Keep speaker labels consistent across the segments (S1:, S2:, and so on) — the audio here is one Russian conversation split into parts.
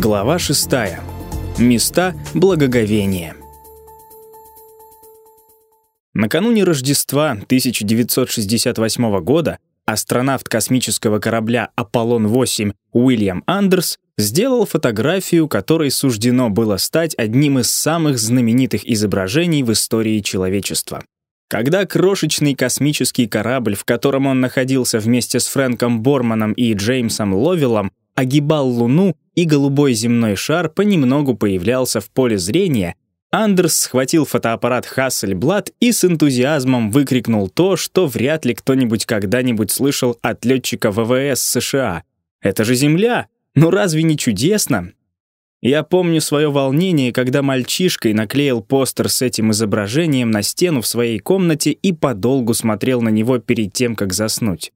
S1: Глава 6. Места благоговения. Накануне Рождества 1968 года астронавт космического корабля «Аполлон-8» Уильям Андерс сделал фотографию, которой суждено было стать одним из самых знаменитых изображений в истории человечества. Когда крошечный космический корабль, в котором он находился вместе с Фрэнком Борманом и Джеймсом Ловелом, огибал Луну, и голубой земной шар понемногу появлялся в поле зрения, Андерс схватил фотоаппарат Хассельблад и с энтузиазмом выкрикнул то, что вряд ли кто-нибудь когда-нибудь слышал от летчика ВВС США. «Это же Земля! Ну разве не чудесно?» Я помню свое волнение, когда мальчишкой наклеил постер с этим изображением на стену в своей комнате и подолгу смотрел на него перед тем, как заснуть.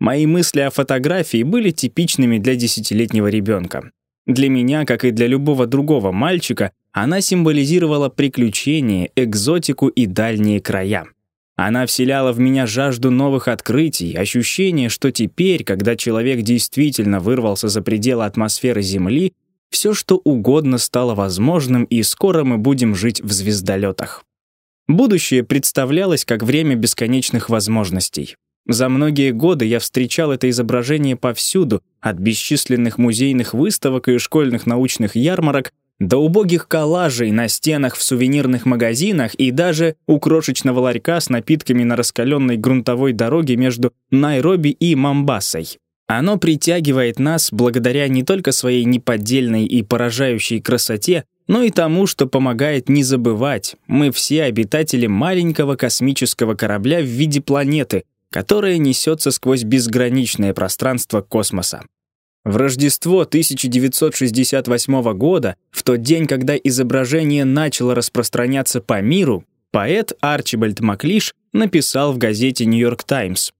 S1: Мои мысли о фотографии были типичными для десятилетнего ребенка. Для меня, как и для любого другого мальчика, она символизировала приключения, экзотику и дальние края. Она вселяла в меня жажду новых открытий, ощущение, что теперь, когда человек действительно вырвался за пределы атмосферы Земли, все что угодно стало возможным, и скоро мы будем жить в звездолетах. Будущее представлялось как время бесконечных возможностей. За многие годы я встречал это изображение повсюду, от бесчисленных музейных выставок и школьных научных ярмарок до убогих коллажей на стенах в сувенирных магазинах и даже у крошечного ларька с напитками на раскаленной грунтовой дороге между Найроби и Мамбасой. Оно притягивает нас благодаря не только своей неподдельной и поражающей красоте, но и тому, что помогает не забывать, мы все обитатели маленького космического корабля в виде планеты, которая несется сквозь безграничное пространство космоса. В Рождество 1968 года, в тот день, когда изображение начало распространяться по миру, поэт Арчибальд Маклиш написал в газете «Нью-Йорк Таймс».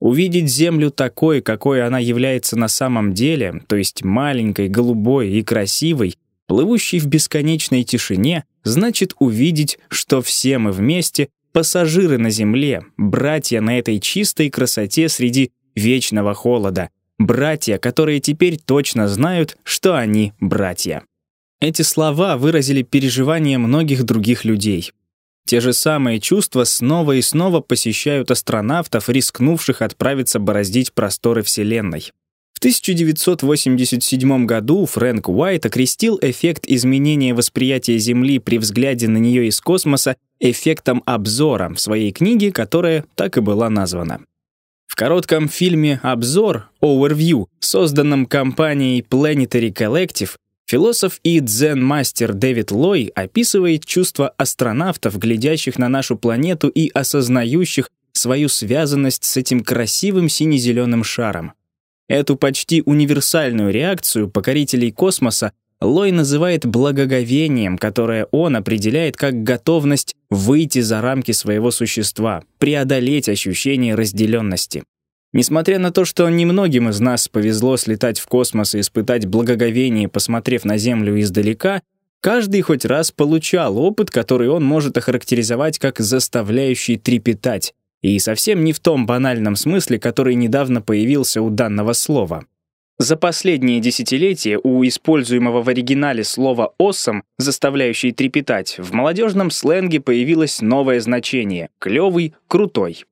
S1: Увидеть Землю такой, какой она является на самом деле, то есть маленькой, голубой и красивой, плывущей в бесконечной тишине, значит увидеть, что все мы вместе пассажиры на земле, братья на этой чистой красоте среди вечного холода, братья, которые теперь точно знают, что они братья. Эти слова выразили переживания многих других людей. Те же самые чувства снова и снова посещают астронавтов, рискнувших отправиться бороздить просторы Вселенной. В 1987 году Фрэнк Уайт окрестил эффект изменения восприятия Земли при взгляде на нее из космоса эффектом обзора в своей книге, которая так и была названа. В коротком фильме «Обзор» Overview, созданном компанией Planetary Collective, философ и дзен-мастер Дэвид Лой описывает чувства астронавтов, глядящих на нашу планету и осознающих свою связанность с этим красивым сине-зеленым шаром. Эту почти универсальную реакцию покорителей космоса Лой называет благоговением, которое он определяет как готовность выйти за рамки своего существа, преодолеть ощущение разделенности. Несмотря на то, что немногим из нас повезло слетать в космос и испытать благоговение, посмотрев на Землю издалека, каждый хоть раз получал опыт, который он может охарактеризовать как заставляющий трепетать, и совсем не в том банальном смысле, который недавно появился у данного слова. За последние десятилетия у используемого в оригинале слова «осом», заставляющий трепетать, в молодежном сленге появилось новое значение — «клёвый», «крутой».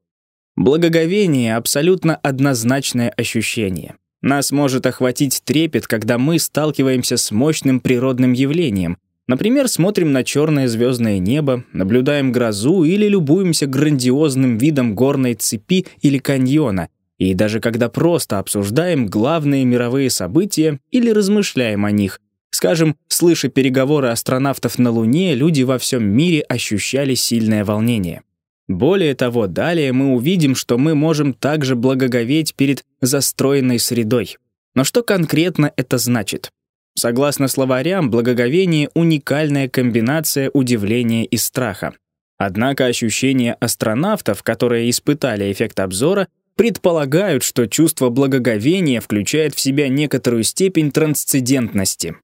S1: Благоговение — абсолютно однозначное ощущение. Нас может охватить трепет, когда мы сталкиваемся с мощным природным явлением, Например, смотрим на черное звездное небо, наблюдаем грозу или любуемся грандиозным видом горной цепи или каньона, и даже когда просто обсуждаем главные мировые события или размышляем о них. Скажем, слыша переговоры астронавтов на Луне, люди во всем мире ощущали сильное волнение. Более того, далее мы увидим, что мы можем также благоговеть перед застроенной средой. Но что конкретно это значит? Согласно словарям, благоговение — уникальная комбинация удивления и страха. Однако ощущения астронавтов, которые испытали эффект обзора, предполагают, что чувство благоговения включает в себя некоторую степень трансцендентности.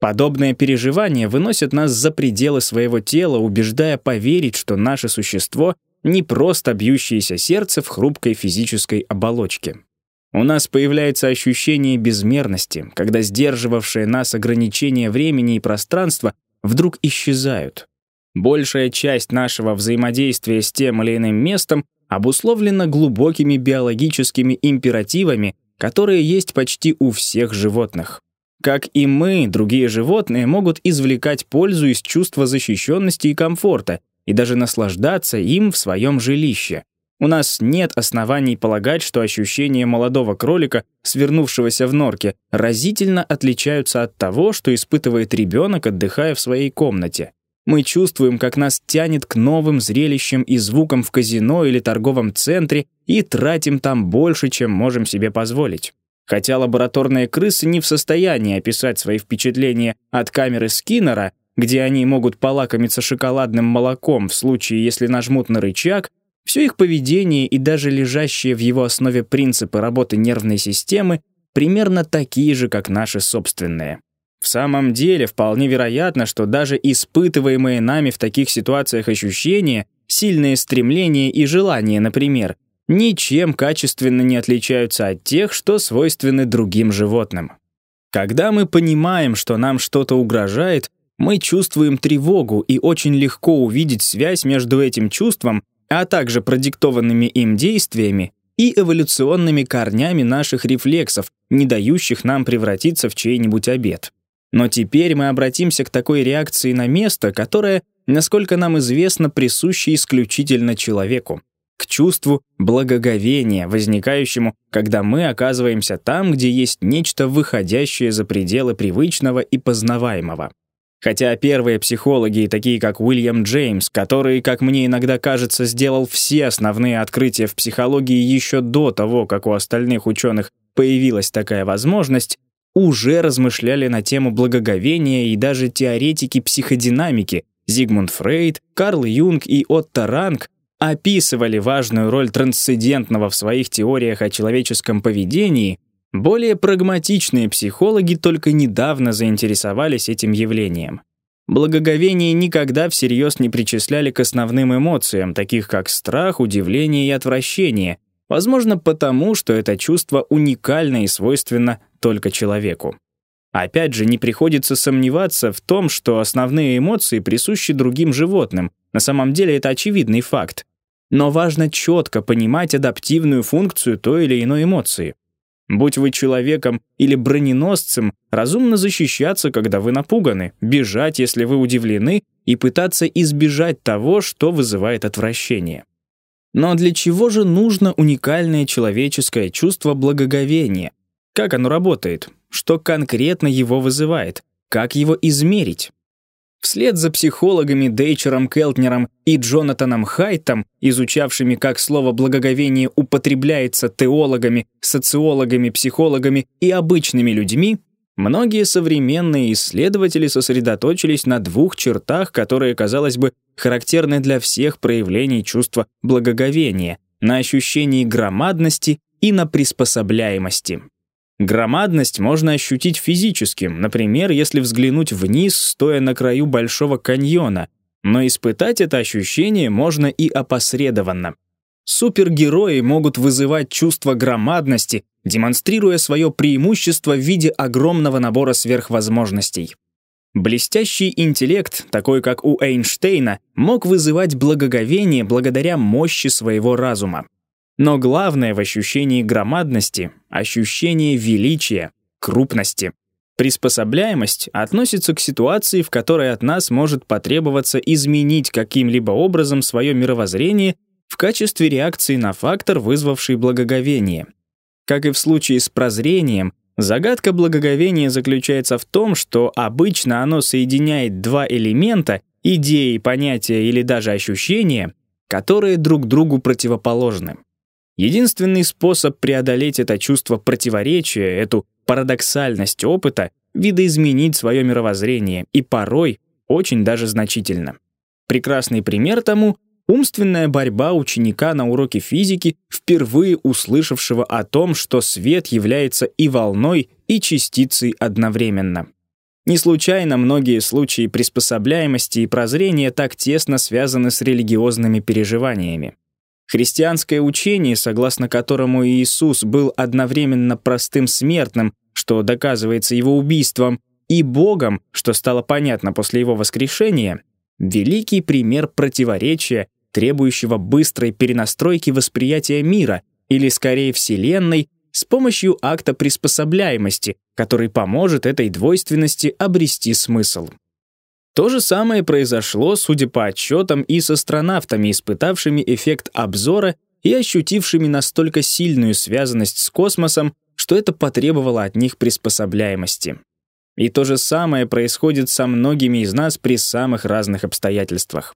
S1: Подобные переживания выносят нас за пределы своего тела, убеждая поверить, что наше существо — не просто бьющееся сердце в хрупкой физической оболочке. У нас появляется ощущение безмерности, когда сдерживавшие нас ограничения времени и пространства вдруг исчезают. Большая часть нашего взаимодействия с тем или иным местом обусловлена глубокими биологическими императивами, которые есть почти у всех животных. Как и мы, другие животные могут извлекать пользу из чувства защищенности и комфорта и даже наслаждаться им в своем жилище. У нас нет оснований полагать, что ощущения молодого кролика, свернувшегося в норке, разительно отличаются от того, что испытывает ребенок, отдыхая в своей комнате. Мы чувствуем, как нас тянет к новым зрелищам и звукам в казино или торговом центре и тратим там больше, чем можем себе позволить. Хотя лабораторные крысы не в состоянии описать свои впечатления от камеры Скиннера, где они могут полакомиться шоколадным молоком в случае, если нажмут на рычаг, все их поведение и даже лежащие в его основе принципы работы нервной системы примерно такие же, как наши собственные. В самом деле, вполне вероятно, что даже испытываемые нами в таких ситуациях ощущения, сильные стремления и желания, например, ничем качественно не отличаются от тех, что свойственны другим животным. Когда мы понимаем, что нам что-то угрожает, мы чувствуем тревогу и очень легко увидеть связь между этим чувством а также продиктованными им действиями и эволюционными корнями наших рефлексов, не дающих нам превратиться в чей-нибудь обед. Но теперь мы обратимся к такой реакции на место, которое, насколько нам известно, присуще исключительно человеку, к чувству благоговения, возникающему, когда мы оказываемся там, где есть нечто выходящее за пределы привычного и познаваемого. Хотя первые психологи, такие как Уильям Джеймс, который, как мне иногда кажется, сделал все основные открытия в психологии еще до того, как у остальных ученых появилась такая возможность, уже размышляли на тему благоговения и даже теоретики психодинамики. Зигмунд Фрейд, Карл Юнг и Отто Ранг описывали важную роль трансцендентного в своих теориях о человеческом поведении. Более прагматичные психологи только недавно заинтересовались этим явлением. Благоговение никогда всерьез не причисляли к основным эмоциям, таких как страх, удивление и отвращение, возможно потому, что это чувство уникально и свойственно только человеку. Опять же, не приходится сомневаться в том, что основные эмоции присущи другим животным. На самом деле это очевидный факт. Но важно четко понимать адаптивную функцию той или иной эмоции. Будь вы человеком или броненосцем, разумно защищаться, когда вы напуганы, бежать, если вы удивлены, и пытаться избежать того, что вызывает отвращение. Но для чего же нужно уникальное человеческое чувство благоговения? Как оно работает? Что конкретно его вызывает? Как его измерить? Вслед за психологами Дейчером Келтнером и Джонатаном Хайтом, изучавшими, как слово «благоговение» употребляется теологами, социологами, психологами и обычными людьми, многие современные исследователи сосредоточились на двух чертах, которые, казалось бы, характерны для всех проявлений чувства благоговения, на ощущении громадности и на приспособляемости. Громадность можно ощутить физически, например, если взглянуть вниз, стоя на краю Большого каньона, но испытать это ощущение можно и опосредованно. Супергерои могут вызывать чувство громадности, демонстрируя свое преимущество в виде огромного набора сверхвозможностей. Блестящий интеллект, такой как у Эйнштейна, мог вызывать благоговение благодаря мощи своего разума. Но главное в ощущении громадности — ощущение величия, крупности. Приспособляемость относится к ситуации, в которой от нас может потребоваться изменить каким-либо образом свое мировоззрение в качестве реакции на фактор, вызвавший благоговение. Как и в случае с прозрением, загадка благоговения заключается в том, что обычно оно соединяет два элемента — идеи, понятия или даже ощущения, которые друг другу противоположны. Единственный способ преодолеть это чувство противоречия, эту парадоксальность опыта, видоизменить свое мировоззрение, и порой очень даже значительно. Прекрасный пример тому — умственная борьба ученика на уроке физики, впервые услышавшего о том, что свет является и волной, и частицей одновременно. Не случайно многие случаи приспособляемости и прозрения так тесно связаны с религиозными переживаниями. Христианское учение, согласно которому Иисус был одновременно простым смертным, что доказывается его убийством, и Богом, что стало понятно после его воскрешения, великий пример противоречия, требующего быстрой перенастройки восприятия мира, или скорее Вселенной, с помощью акта приспособляемости, который поможет этой двойственности обрести смысл. То же самое произошло, судя по отчетам, и с астронавтами, испытавшими эффект обзора и ощутившими настолько сильную связанность с космосом, что это потребовало от них приспособляемости. И то же самое происходит со многими из нас при самых разных обстоятельствах.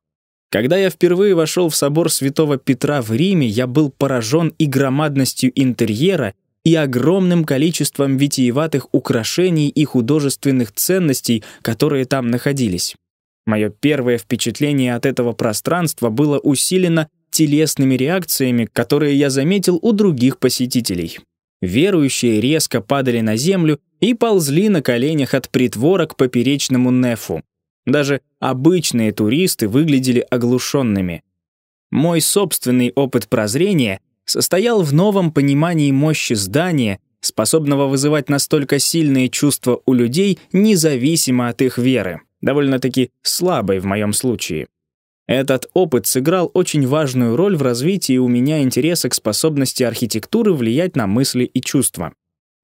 S1: Когда я впервые вошел в собор Святого Петра в Риме, я был поражен и громадностью интерьера, и огромным количеством витиеватых украшений и художественных ценностей, которые там находились. Мое первое впечатление от этого пространства было усилено телесными реакциями, которые я заметил у других посетителей. Верующие резко падали на землю и ползли на коленях от притвора к поперечному нефу. Даже обычные туристы выглядели оглушенными. Мой собственный опыт прозрения состоял в новом понимании мощи здания, способного вызывать настолько сильные чувства у людей, независимо от их веры, довольно-таки слабой в моем случае. Этот опыт сыграл очень важную роль в развитии у меня интереса к способности архитектуры влиять на мысли и чувства.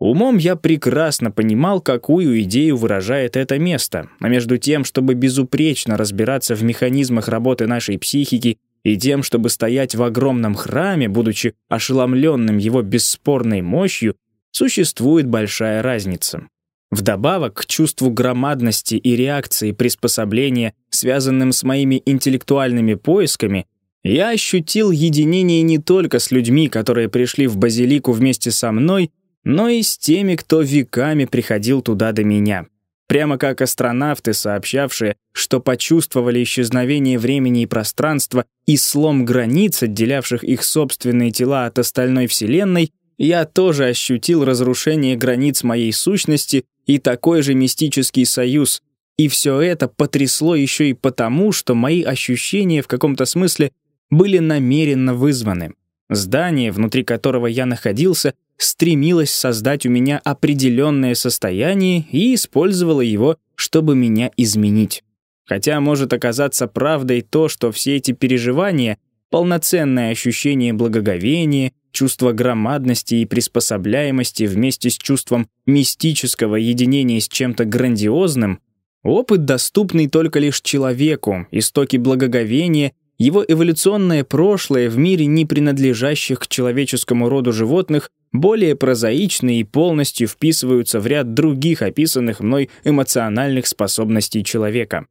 S1: Умом я прекрасно понимал, какую идею выражает это место, а между тем, чтобы безупречно разбираться в механизмах работы нашей психики и тем, чтобы стоять в огромном храме, будучи ошеломленным его бесспорной мощью, существует большая разница. Вдобавок к чувству громадности и реакции приспособления, связанным с моими интеллектуальными поисками, я ощутил единение не только с людьми, которые пришли в базилику вместе со мной, но и с теми, кто веками приходил туда до меня. Прямо как астронавты, сообщавшие, что почувствовали исчезновение времени и пространства и слом границ, отделявших их собственные тела от остальной Вселенной, я тоже ощутил разрушение границ моей сущности и такой же мистический союз. И все это потрясло еще и потому, что мои ощущения в каком-то смысле были намеренно вызваны. Здание, внутри которого я находился, стремилась создать у меня определенное состояние и использовала его, чтобы меня изменить. Хотя может оказаться правдой то, что все эти переживания, полноценное ощущение благоговения, чувство громадности и приспособляемости вместе с чувством мистического единения с чем-то грандиозным, опыт, доступный только лишь человеку, истоки благоговения его эволюционное прошлое в мире не принадлежащих к человеческому роду животных более прозаичны и полностью вписываются в ряд других описанных мной эмоциональных способностей человека.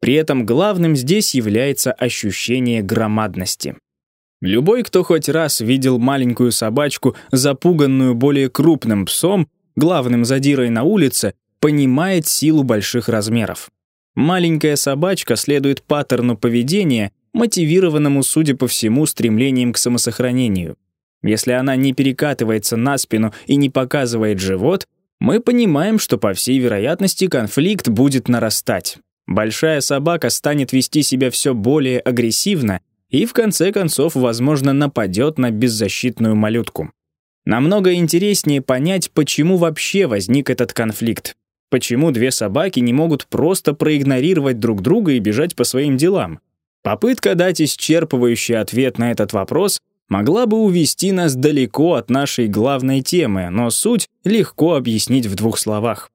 S1: При этом главным здесь является ощущение громадности. Любой, кто хоть раз видел маленькую собачку, запуганную более крупным псом, главным задирой на улице, понимает силу больших размеров. Маленькая собачка следует паттерну поведения, мотивированному, судя по всему, стремлением к самосохранению. Если она не перекатывается на спину и не показывает живот, мы понимаем, что, по всей вероятности, конфликт будет нарастать. Большая собака станет вести себя все более агрессивно и, в конце концов, возможно, нападет на беззащитную малютку. Намного интереснее понять, почему вообще возник этот конфликт. Почему две собаки не могут просто проигнорировать друг друга и бежать по своим делам? Попытка дать исчерпывающий ответ на этот вопрос могла бы увести нас далеко от нашей главной темы, но суть легко объяснить в двух словах.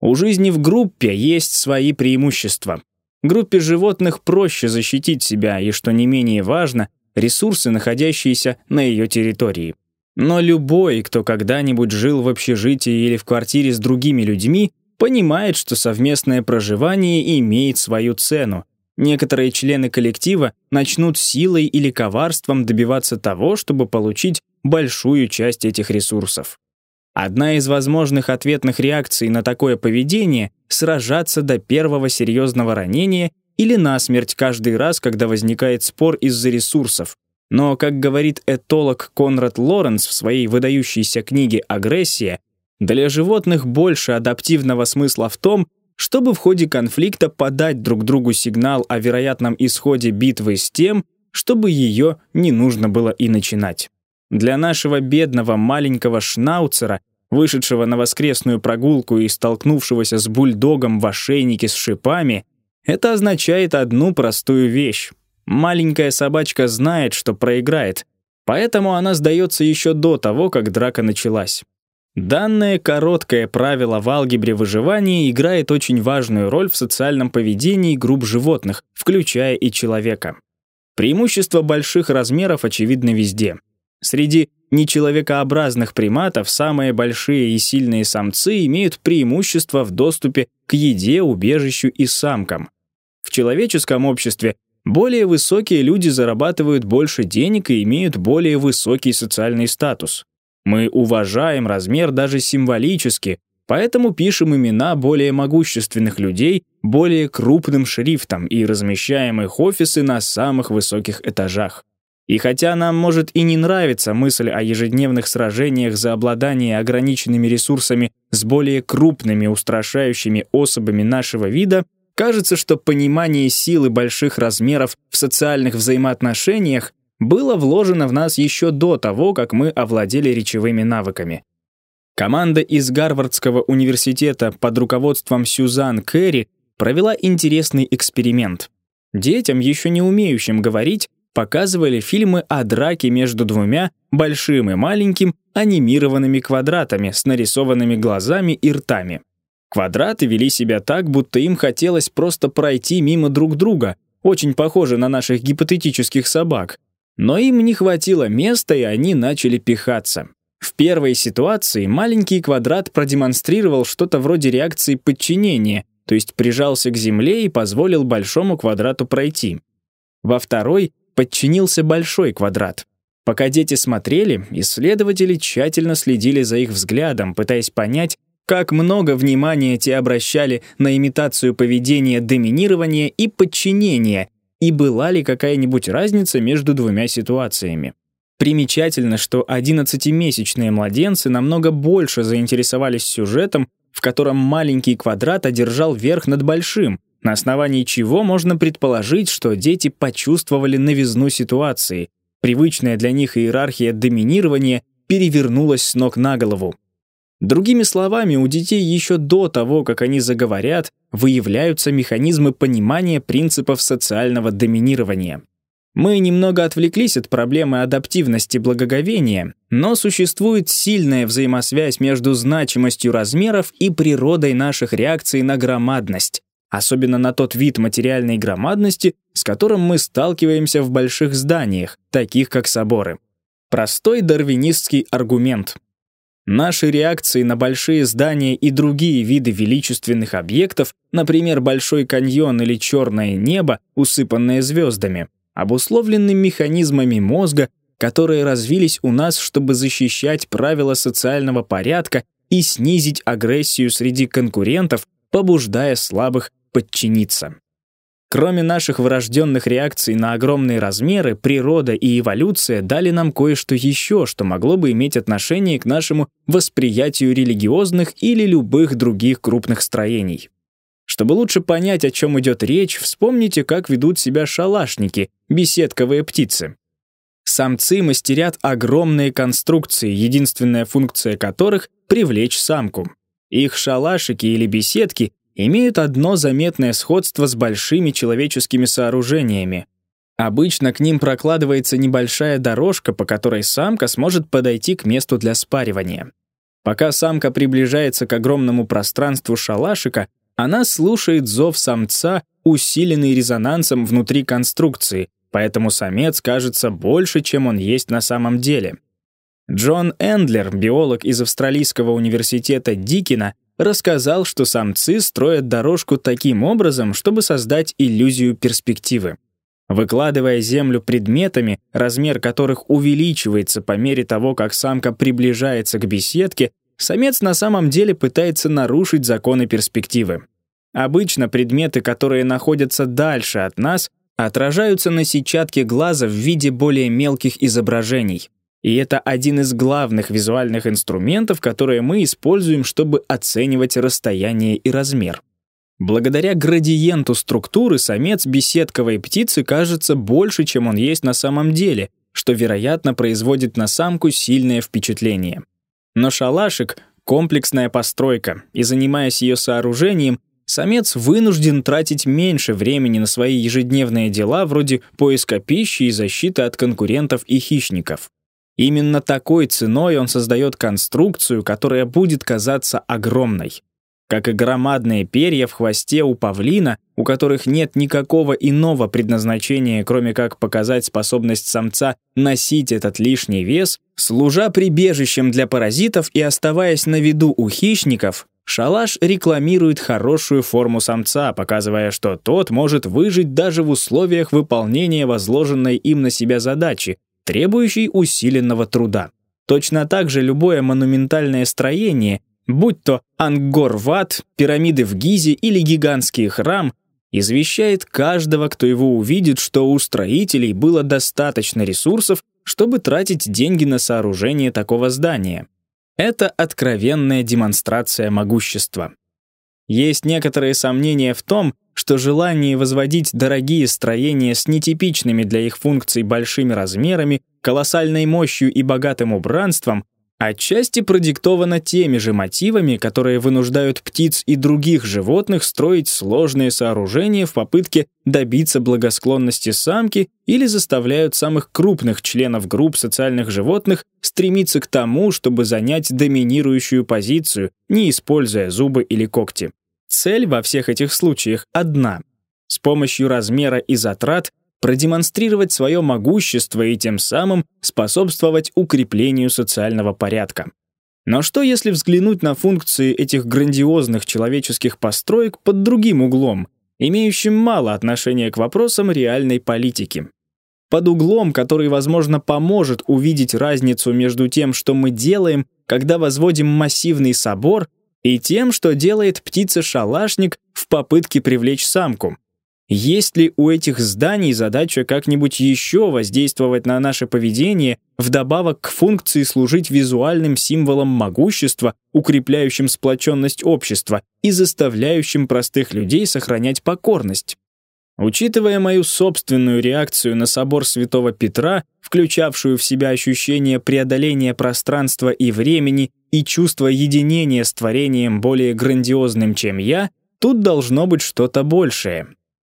S1: У жизни в группе есть свои преимущества. Группе животных проще защитить себя и, что не менее важно, ресурсы, находящиеся на ее территории. Но любой, кто когда-нибудь жил в общежитии или в квартире с другими людьми, понимает, что совместное проживание имеет свою цену, Некоторые члены коллектива начнут силой или коварством добиваться того, чтобы получить большую часть этих ресурсов. Одна из возможных ответных реакций на такое поведение — сражаться до первого серьезного ранения или насмерть каждый раз, когда возникает спор из-за ресурсов. Но, как говорит этолог Конрад Лоренс в своей выдающейся книге «Агрессия», для животных больше адаптивного смысла в том, чтобы в ходе конфликта подать друг другу сигнал о вероятном исходе битвы с тем, чтобы ее не нужно было и начинать. Для нашего бедного маленького шнауцера, вышедшего на воскресную прогулку и столкнувшегося с бульдогом в ошейнике с шипами, это означает одну простую вещь. Маленькая собачка знает, что проиграет, поэтому она сдается еще до того, как драка началась. Данное короткое правило в алгебре выживания играет очень важную роль в социальном поведении групп животных, включая и человека. Преимущество больших размеров очевидно везде. Среди нечеловекообразных приматов самые большие и сильные самцы имеют преимущество в доступе к еде, убежищу и самкам. В человеческом обществе более высокие люди зарабатывают больше денег и имеют более высокий социальный статус. Мы уважаем размер даже символически, поэтому пишем имена более могущественных людей более крупным шрифтом и размещаем их офисы на самых высоких этажах. И хотя нам может и не нравиться мысль о ежедневных сражениях за обладание ограниченными ресурсами с более крупными устрашающими особами нашего вида, Кажется, что понимание силы больших размеров в социальных взаимоотношениях было вложено в нас еще до того, как мы овладели речевыми навыками. Команда из Гарвардского университета под руководством Сюзан Керри провела интересный эксперимент. Детям, еще не умеющим говорить, показывали фильмы о драке между двумя большим и маленьким анимированными квадратами с нарисованными глазами и ртами. Квадраты вели себя так, будто им хотелось просто пройти мимо друг друга, очень похоже на наших гипотетических собак. Но им не хватило места, и они начали пихаться. В первой ситуации маленький квадрат продемонстрировал что-то вроде реакции подчинения, то есть прижался к земле и позволил большому квадрату пройти. Во второй подчинился большой квадрат. Пока дети смотрели, исследователи тщательно следили за их взглядом, пытаясь понять, как много внимания те обращали на имитацию поведения доминирования и подчинения, и была ли какая-нибудь разница между двумя ситуациями. Примечательно, что 11-месячные младенцы намного больше заинтересовались сюжетом, в котором маленький квадрат одержал верх над большим, на основании чего можно предположить, что дети почувствовали новизну ситуации. Привычная для них иерархия доминирования перевернулась с ног на голову. Другими словами, у детей еще до того, как они заговорят, выявляются механизмы понимания принципов социального доминирования. Мы немного отвлеклись от проблемы адаптивности благоговения, но существует сильная взаимосвязь между значимостью размеров и природой наших реакций на громадность, особенно на тот вид материальной громадности, с которым мы сталкиваемся в больших зданиях, таких как соборы. Простой дарвинистский аргумент — Наши реакции на большие здания и другие виды величественных объектов, например, Большой каньон или черное небо, усыпанное звездами, обусловлены механизмами мозга, которые развились у нас, чтобы защищать правила социального порядка и снизить агрессию среди конкурентов, побуждая слабых подчиниться. Кроме наших врожденных реакций на огромные размеры, природа и эволюция дали нам кое-что еще, что могло бы иметь отношение к нашему восприятию религиозных или любых других крупных строений. Чтобы лучше понять, о чем идет речь, вспомните, как ведут себя шалашники, беседковые птицы. Самцы мастерят огромные конструкции, единственная функция которых — привлечь самку. Их шалашики или беседки имеют одно заметное сходство с большими человеческими сооружениями. Обычно к ним прокладывается небольшая дорожка, по которой самка сможет подойти к месту для спаривания. Пока самка приближается к огромному пространству шалашика, она слушает зов самца, усиленный резонансом внутри конструкции, поэтому самец кажется больше, чем он есть на самом деле. Джон Эндлер, биолог из Австралийского университета Дикина, рассказал, что самцы строят дорожку таким образом, чтобы создать иллюзию перспективы. Выкладывая землю предметами, размер которых увеличивается по мере того, как самка приближается к беседке, самец на самом деле пытается нарушить законы перспективы. Обычно предметы, которые находятся дальше от нас, отражаются на сетчатке глаза в виде более мелких изображений. И это один из главных визуальных инструментов, которые мы используем, чтобы оценивать расстояние и размер. Благодаря градиенту структуры самец беседковой птицы кажется больше, чем он есть на самом деле, что, вероятно, производит на самку сильное впечатление. Но шалашик — комплексная постройка, и, занимаясь ее сооружением, самец вынужден тратить меньше времени на свои ежедневные дела вроде поиска пищи и защиты от конкурентов и хищников. Именно такой ценой он создает конструкцию, которая будет казаться огромной. Как и громадные перья в хвосте у павлина, у которых нет никакого иного предназначения, кроме как показать способность самца носить этот лишний вес, служа прибежищем для паразитов и оставаясь на виду у хищников, шалаш рекламирует хорошую форму самца, показывая, что тот может выжить даже в условиях выполнения возложенной им на себя задачи, требующей усиленного труда. Точно так же любое монументальное строение будь то Ангкор-Ват, пирамиды в Гизе или гигантский храм, извещает каждого, кто его увидит, что у строителей было достаточно ресурсов, чтобы тратить деньги на сооружение такого здания. Это откровенная демонстрация могущества. Есть некоторые сомнения в том, что желание возводить дорогие строения с нетипичными для их функций большими размерами, колоссальной мощью и богатым убранством Отчасти продиктовано теми же мотивами, которые вынуждают птиц и других животных строить сложные сооружения в попытке добиться благосклонности самки или заставляют самых крупных членов групп социальных животных стремиться к тому, чтобы занять доминирующую позицию, не используя зубы или когти. Цель во всех этих случаях одна. С помощью размера и затрат продемонстрировать свое могущество и тем самым способствовать укреплению социального порядка. Но что если взглянуть на функции этих грандиозных человеческих построек под другим углом, имеющим мало отношения к вопросам реальной политики? Под углом, который, возможно, поможет увидеть разницу между тем, что мы делаем, когда возводим массивный собор, и тем, что делает птица-шалашник в попытке привлечь самку. Есть ли у этих зданий задача как-нибудь еще воздействовать на наше поведение, вдобавок к функции служить визуальным символом могущества, укрепляющим сплоченность общества и заставляющим простых людей сохранять покорность? Учитывая мою собственную реакцию на собор Святого Петра, включавшую в себя ощущение преодоления пространства и времени и чувство единения с творением более грандиозным, чем я, тут должно быть что-то большее.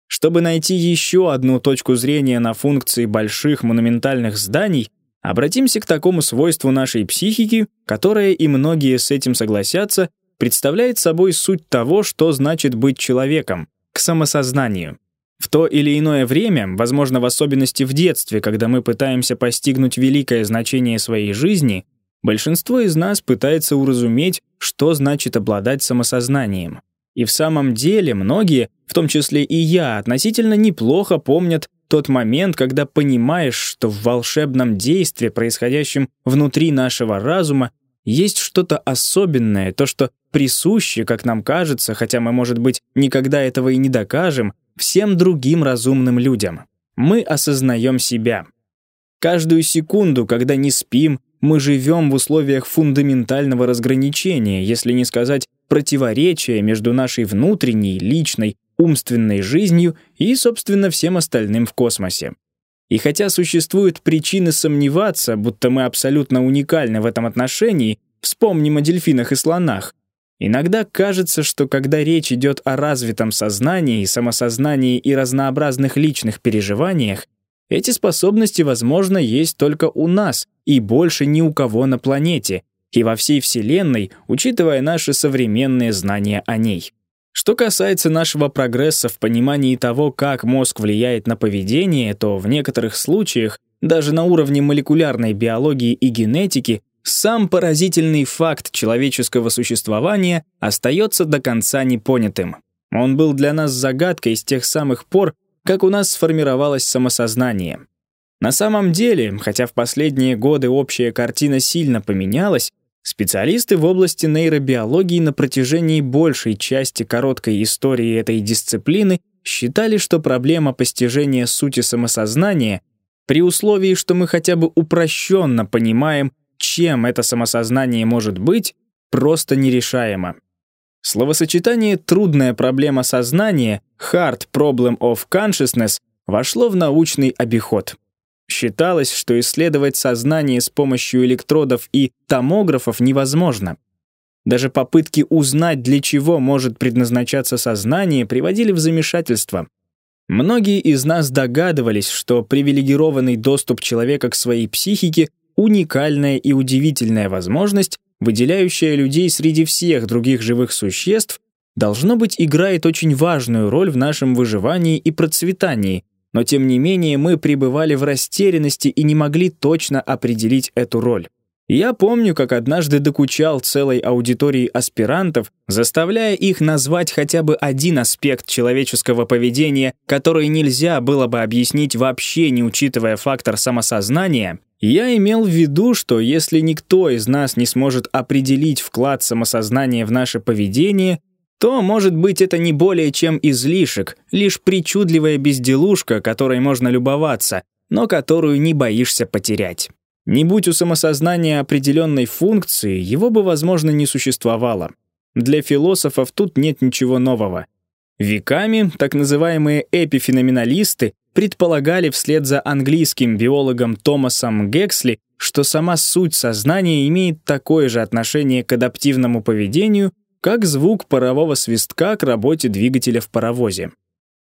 S1: Чтобы найти еще одну точку зрения на функции больших монументальных зданий, обратимся к такому свойству нашей психики, которое, и многие с этим согласятся, представляет собой суть того, что значит быть человеком, к самосознанию. В то или иное время, возможно, в особенности в детстве, когда мы пытаемся постигнуть великое значение своей жизни, большинство из нас пытается уразуметь, что значит обладать самосознанием. И в самом деле многие, в том числе и я, относительно неплохо помнят тот момент, когда понимаешь, что в волшебном действии, происходящем внутри нашего разума, есть что-то особенное, то, что присуще, как нам кажется, хотя мы, может быть, никогда этого и не докажем, всем другим разумным людям. Мы осознаем себя. Каждую секунду, когда не спим, мы живем в условиях фундаментального разграничения, если не сказать противоречия между нашей внутренней, личной, умственной жизнью и, собственно, всем остальным в космосе. И хотя существуют причины сомневаться, будто мы абсолютно уникальны в этом отношении, вспомним о дельфинах и слонах, иногда кажется, что когда речь идет о развитом сознании, самосознании и разнообразных личных переживаниях, эти способности, возможно, есть только у нас и больше ни у кого на планете, и во всей Вселенной, учитывая наши современные знания о ней. Что касается нашего прогресса в понимании того, как мозг влияет на поведение, то в некоторых случаях, даже на уровне молекулярной биологии и генетики, сам поразительный факт человеческого существования остается до конца непонятым. Он был для нас загадкой с тех самых пор, как у нас сформировалось самосознание. На самом деле, хотя в последние годы общая картина сильно поменялась, специалисты в области нейробиологии на протяжении большей части короткой истории этой дисциплины считали, что проблема постижения сути самосознания при условии, что мы хотя бы упрощенно понимаем, чем это самосознание может быть, просто нерешаема. Словосочетание «трудная проблема сознания» «hard problem of consciousness» вошло в научный обиход. Считалось, что исследовать сознание с помощью электродов и томографов невозможно. Даже попытки узнать, для чего может предназначаться сознание, приводили в замешательство. Многие из нас догадывались, что привилегированный доступ человека к своей психике — уникальная и удивительная возможность, выделяющая людей среди всех других живых существ, должно быть, играет очень важную роль в нашем выживании и процветании, но тем не менее мы пребывали в растерянности и не могли точно определить эту роль. Я помню, как однажды докучал целой аудитории аспирантов, заставляя их назвать хотя бы один аспект человеческого поведения, который нельзя было бы объяснить вообще не учитывая фактор самосознания, я имел в виду, что если никто из нас не сможет определить вклад самосознания в наше поведение, то, может быть, это не более чем излишек, лишь причудливая безделушка, которой можно любоваться, но которую не боишься потерять. Не будь у самосознания определенной функции, его бы, возможно, не существовало. Для философов тут нет ничего нового. Веками так называемые эпифеноменалисты предполагали вслед за английским биологом Томасом Гексли, что сама суть сознания имеет такое же отношение к адаптивному поведению, как звук парового свистка к работе двигателя в паровозе.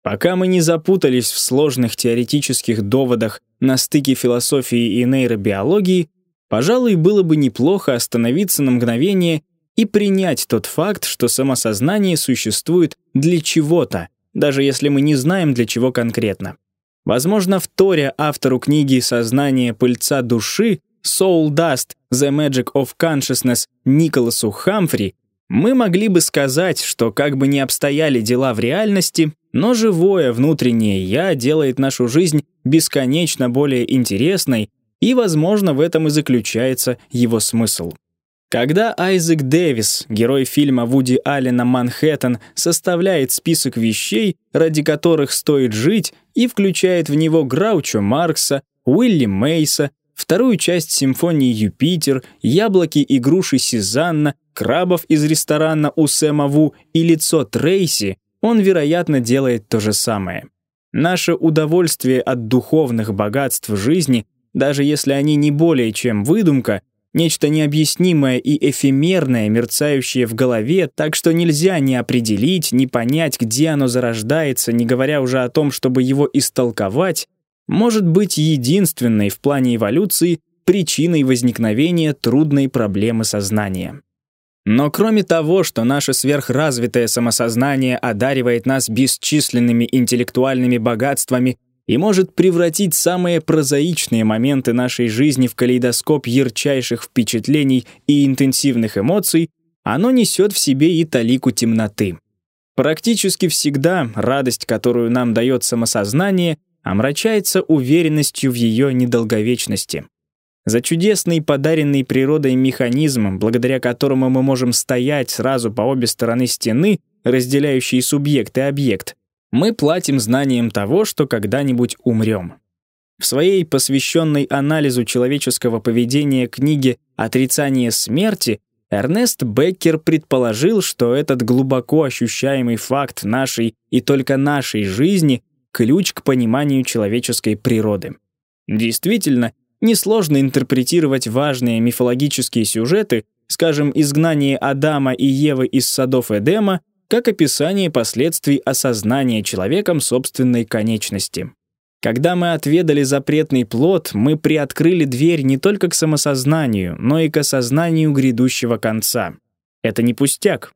S1: Пока мы не запутались в сложных теоретических доводах на стыке философии и нейробиологии, пожалуй, было бы неплохо остановиться на мгновение и принять тот факт, что самосознание существует для чего-то, даже если мы не знаем, для чего конкретно. Возможно, в Торе автору книги «Сознание пыльца души» Soul Dust – The Magic of Consciousness Николасу Хамфри мы могли бы сказать, что как бы ни обстояли дела в реальности, но живое внутреннее «я» делает нашу жизнь бесконечно более интересной, и, возможно, в этом и заключается его смысл. Когда Айзек Дэвис, герой фильма Вуди Аллена «Манхэттен», составляет список вещей, ради которых стоит жить, и включает в него Граучо Маркса, Уилли Мейса, вторую часть симфонии «Юпитер», яблоки и груши Сезанна, крабов из ресторана у Сэма Ву и лицо Трейси, он, вероятно, делает то же самое. Наше удовольствие от духовных богатств жизни, даже если они не более чем выдумка, Нечто необъяснимое и эфемерное, мерцающее в голове, так что нельзя ни определить, ни понять, где оно зарождается, не говоря уже о том, чтобы его истолковать, может быть единственной в плане эволюции причиной возникновения трудной проблемы сознания. Но кроме того, что наше сверхразвитое самосознание одаривает нас бесчисленными интеллектуальными богатствами и может превратить самые прозаичные моменты нашей жизни в калейдоскоп ярчайших впечатлений и интенсивных эмоций, оно несет в себе и талику темноты. Практически всегда радость, которую нам дает самосознание, омрачается уверенностью в ее недолговечности. За чудесный подаренный природой механизм, благодаря которому мы можем стоять сразу по обе стороны стены, разделяющие субъект и объект, мы платим знанием того, что когда-нибудь умрем. В своей посвященной анализу человеческого поведения книге «Отрицание смерти» Эрнест Беккер предположил, что этот глубоко ощущаемый факт нашей и только нашей жизни — ключ к пониманию человеческой природы. Действительно, несложно интерпретировать важные мифологические сюжеты, скажем, изгнание Адама и Евы из садов Эдема, как описание последствий осознания человеком собственной конечности. Когда мы отведали запретный плод, мы приоткрыли дверь не только к самосознанию, но и к осознанию грядущего конца. Это не пустяк.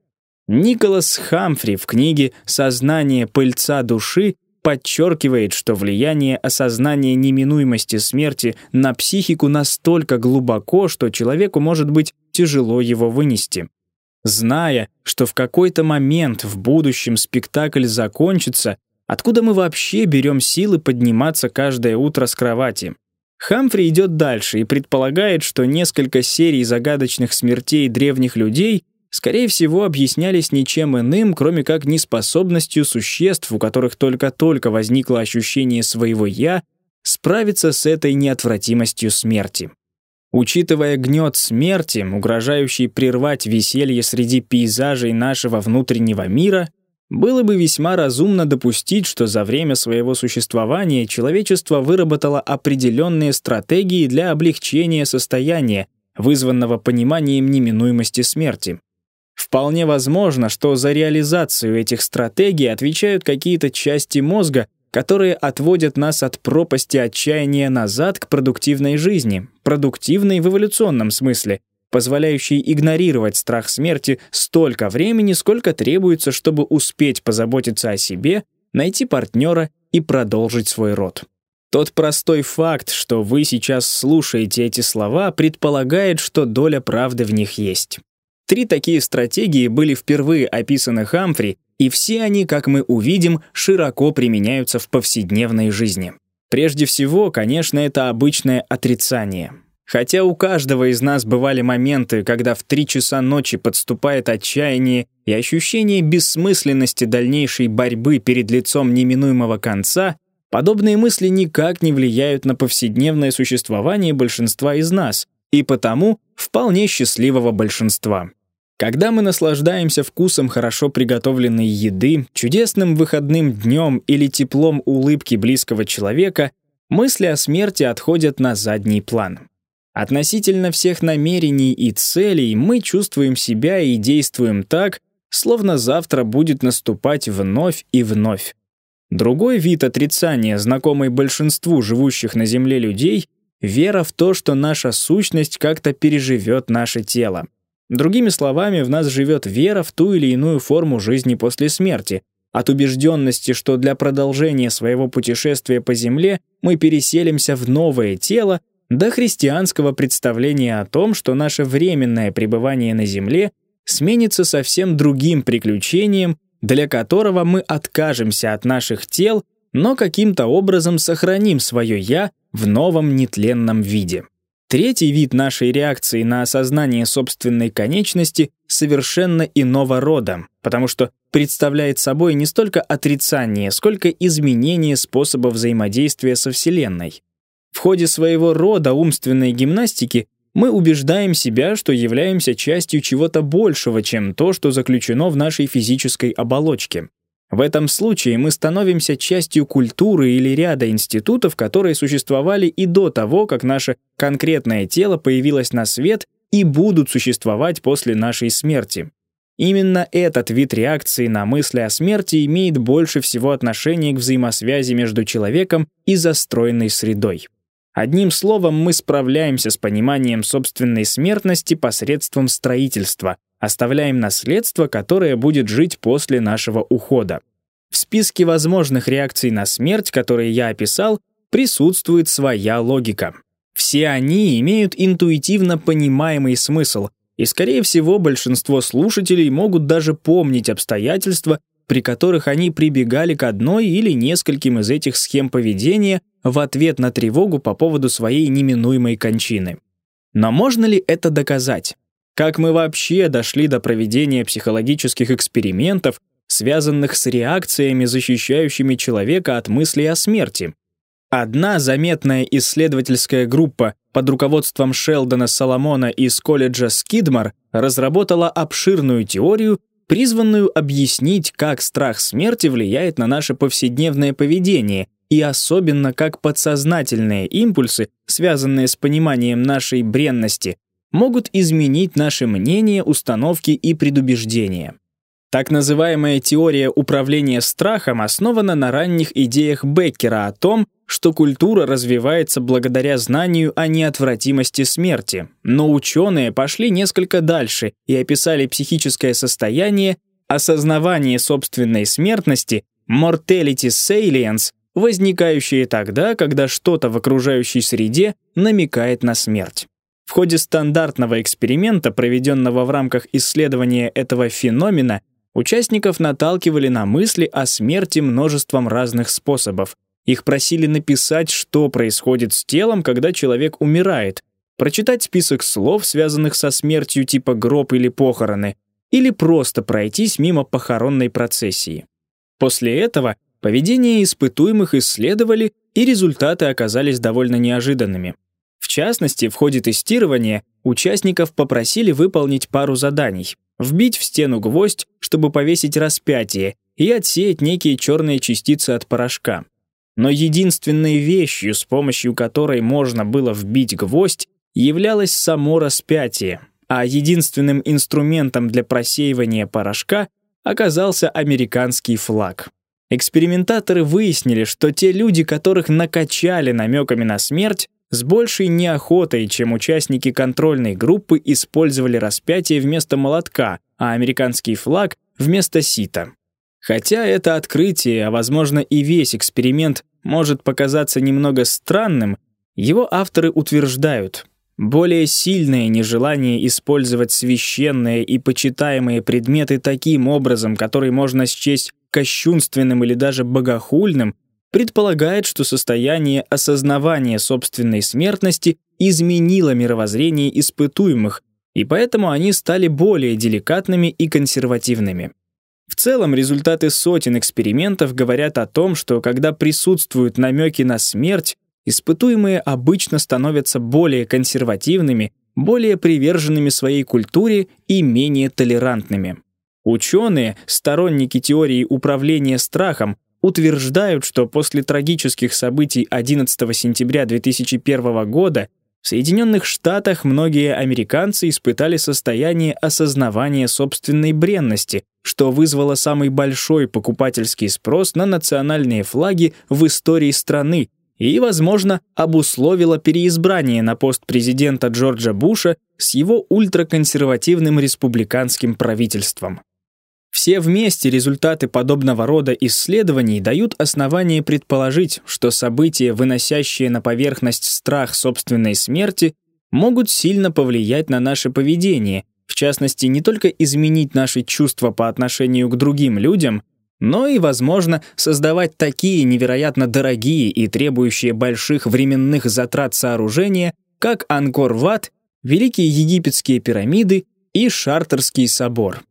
S1: Николас Хамфри в книге «Сознание пыльца души» подчеркивает, что влияние осознания неминуемости смерти на психику настолько глубоко, что человеку может быть тяжело его вынести. Зная, что в какой-то момент в будущем спектакль закончится, откуда мы вообще берем силы подниматься каждое утро с кровати? Хамфри идет дальше и предполагает, что несколько серий загадочных смертей древних людей скорее всего, объяснялись ничем иным, кроме как неспособностью существ, у которых только-только возникло ощущение своего «я», справиться с этой неотвратимостью смерти. Учитывая гнет смерти, угрожающий прервать веселье среди пейзажей нашего внутреннего мира, было бы весьма разумно допустить, что за время своего существования человечество выработало определенные стратегии для облегчения состояния, вызванного пониманием неминуемости смерти. Вполне возможно, что за реализацию этих стратегий отвечают какие-то части мозга, которые отводят нас от пропасти отчаяния назад к продуктивной жизни, продуктивной в эволюционном смысле, позволяющей игнорировать страх смерти столько времени, сколько требуется, чтобы успеть позаботиться о себе, найти партнера и продолжить свой род. Тот простой факт, что вы сейчас слушаете эти слова, предполагает, что доля правды в них есть. Три такие стратегии были впервые описаны Хамфри, и все они, как мы увидим, широко применяются в повседневной жизни. Прежде всего, конечно, это обычное отрицание. Хотя у каждого из нас бывали моменты, когда в три часа ночи подступает отчаяние и ощущение бессмысленности дальнейшей борьбы перед лицом неминуемого конца, подобные мысли никак не влияют на повседневное существование большинства из нас, и потому вполне счастливого большинства. Когда мы наслаждаемся вкусом хорошо приготовленной еды, чудесным выходным днем или теплом улыбки близкого человека, мысли о смерти отходят на задний план. Относительно всех намерений и целей мы чувствуем себя и действуем так, словно завтра будет наступать вновь и вновь. Другой вид отрицания, знакомый большинству живущих на Земле людей, вера в то, что наша сущность как-то переживет наше тело. Другими словами, в нас живет вера в ту или иную форму жизни после смерти, от убежденности, что для продолжения своего путешествия по Земле мы переселимся в новое тело, до христианского представления о том, что наше временное пребывание на Земле сменится совсем другим приключением, для которого мы откажемся от наших тел, но каким-то образом сохраним свое «я» в новом нетленном виде. Третий вид нашей реакции на осознание собственной конечности совершенно иного рода, потому что представляет собой не столько отрицание, сколько изменение способа взаимодействия со Вселенной. В ходе своего рода умственной гимнастики мы убеждаем себя, что являемся частью чего-то большего, чем то, что заключено в нашей физической оболочке. В этом случае мы становимся частью культуры или ряда институтов, которые существовали и до того, как наше конкретное тело появилось на свет и будут существовать после нашей смерти. Именно этот вид реакции на мысли о смерти имеет больше всего отношения к взаимосвязи между человеком и застроенной средой. Одним словом, мы справляемся с пониманием собственной смертности посредством строительства, оставляем наследство, которое будет жить после нашего ухода. В списке возможных реакций на смерть, которые я описал, присутствует своя логика. Все они имеют интуитивно понимаемый смысл, и, скорее всего, большинство слушателей могут даже помнить обстоятельства, при которых они прибегали к одной или нескольким из этих схем поведения в ответ на тревогу по поводу своей неминуемой кончины. Но можно ли это доказать? Как мы вообще дошли до проведения психологических экспериментов, связанных с реакциями, защищающими человека от мыслей о смерти? Одна заметная исследовательская группа под руководством Шелдона Соломона из колледжа Скидмар разработала обширную теорию, призванную объяснить, как страх смерти влияет на наше повседневное поведение и особенно как подсознательные импульсы, связанные с пониманием нашей бренности, могут изменить наше мнение, установки и предубеждения. Так называемая теория управления страхом основана на ранних идеях Беккера о том, что культура развивается благодаря знанию о неотвратимости смерти. Но ученые пошли несколько дальше и описали психическое состояние, осознавание собственной смертности, mortality salience, возникающее тогда, когда что-то в окружающей среде намекает на смерть. В ходе стандартного эксперимента, проведенного в рамках исследования этого феномена, участников наталкивали на мысли о смерти множеством разных способов. Их просили написать, что происходит с телом, когда человек умирает, прочитать список слов, связанных со смертью типа гроб или похороны, или просто пройтись мимо похоронной процессии. После этого поведение испытуемых исследовали, и результаты оказались довольно неожиданными. Частности, в ходе тестирования участников попросили выполнить пару заданий. Вбить в стену гвоздь, чтобы повесить распятие, и отсеять некие черные частицы от порошка. Но единственной вещью, с помощью которой можно было вбить гвоздь, являлось само распятие, а единственным инструментом для просеивания порошка оказался американский флаг. Экспериментаторы выяснили, что те люди, которых накачали намеками на смерть, с большей неохотой, чем участники контрольной группы, использовали распятие вместо молотка, а американский флаг вместо сита. Хотя это открытие, а возможно и весь эксперимент может показаться немного странным, его авторы утверждают, более сильное нежелание использовать священные и почитаемые предметы таким образом, который можно счесть кощунственным или даже богохульным, предполагает, что состояние осознавания собственной смертности изменило мировоззрение испытуемых, и поэтому они стали более деликатными и консервативными. В целом, результаты сотен экспериментов говорят о том, что когда присутствуют намеки на смерть, испытуемые обычно становятся более консервативными, более приверженными своей культуре и менее толерантными. Ученые, сторонники теории управления страхом, утверждают, что после трагических событий 11 сентября 2001 года в Соединенных Штатах многие американцы испытали состояние осознавания собственной бренности, что вызвало самый большой покупательский спрос на национальные флаги в истории страны и, возможно, обусловило переизбрание на пост президента Джорджа Буша с его ультраконсервативным республиканским правительством. Все вместе результаты подобного рода исследований дают основание предположить, что события, выносящие на поверхность страх собственной смерти, могут сильно повлиять на наше поведение, в частности, не только изменить наши чувства по отношению к другим людям, но и, возможно, создавать такие невероятно дорогие и требующие больших временных затрат сооружения, как Ангкор-Ват, Великие египетские пирамиды и Шартерский собор.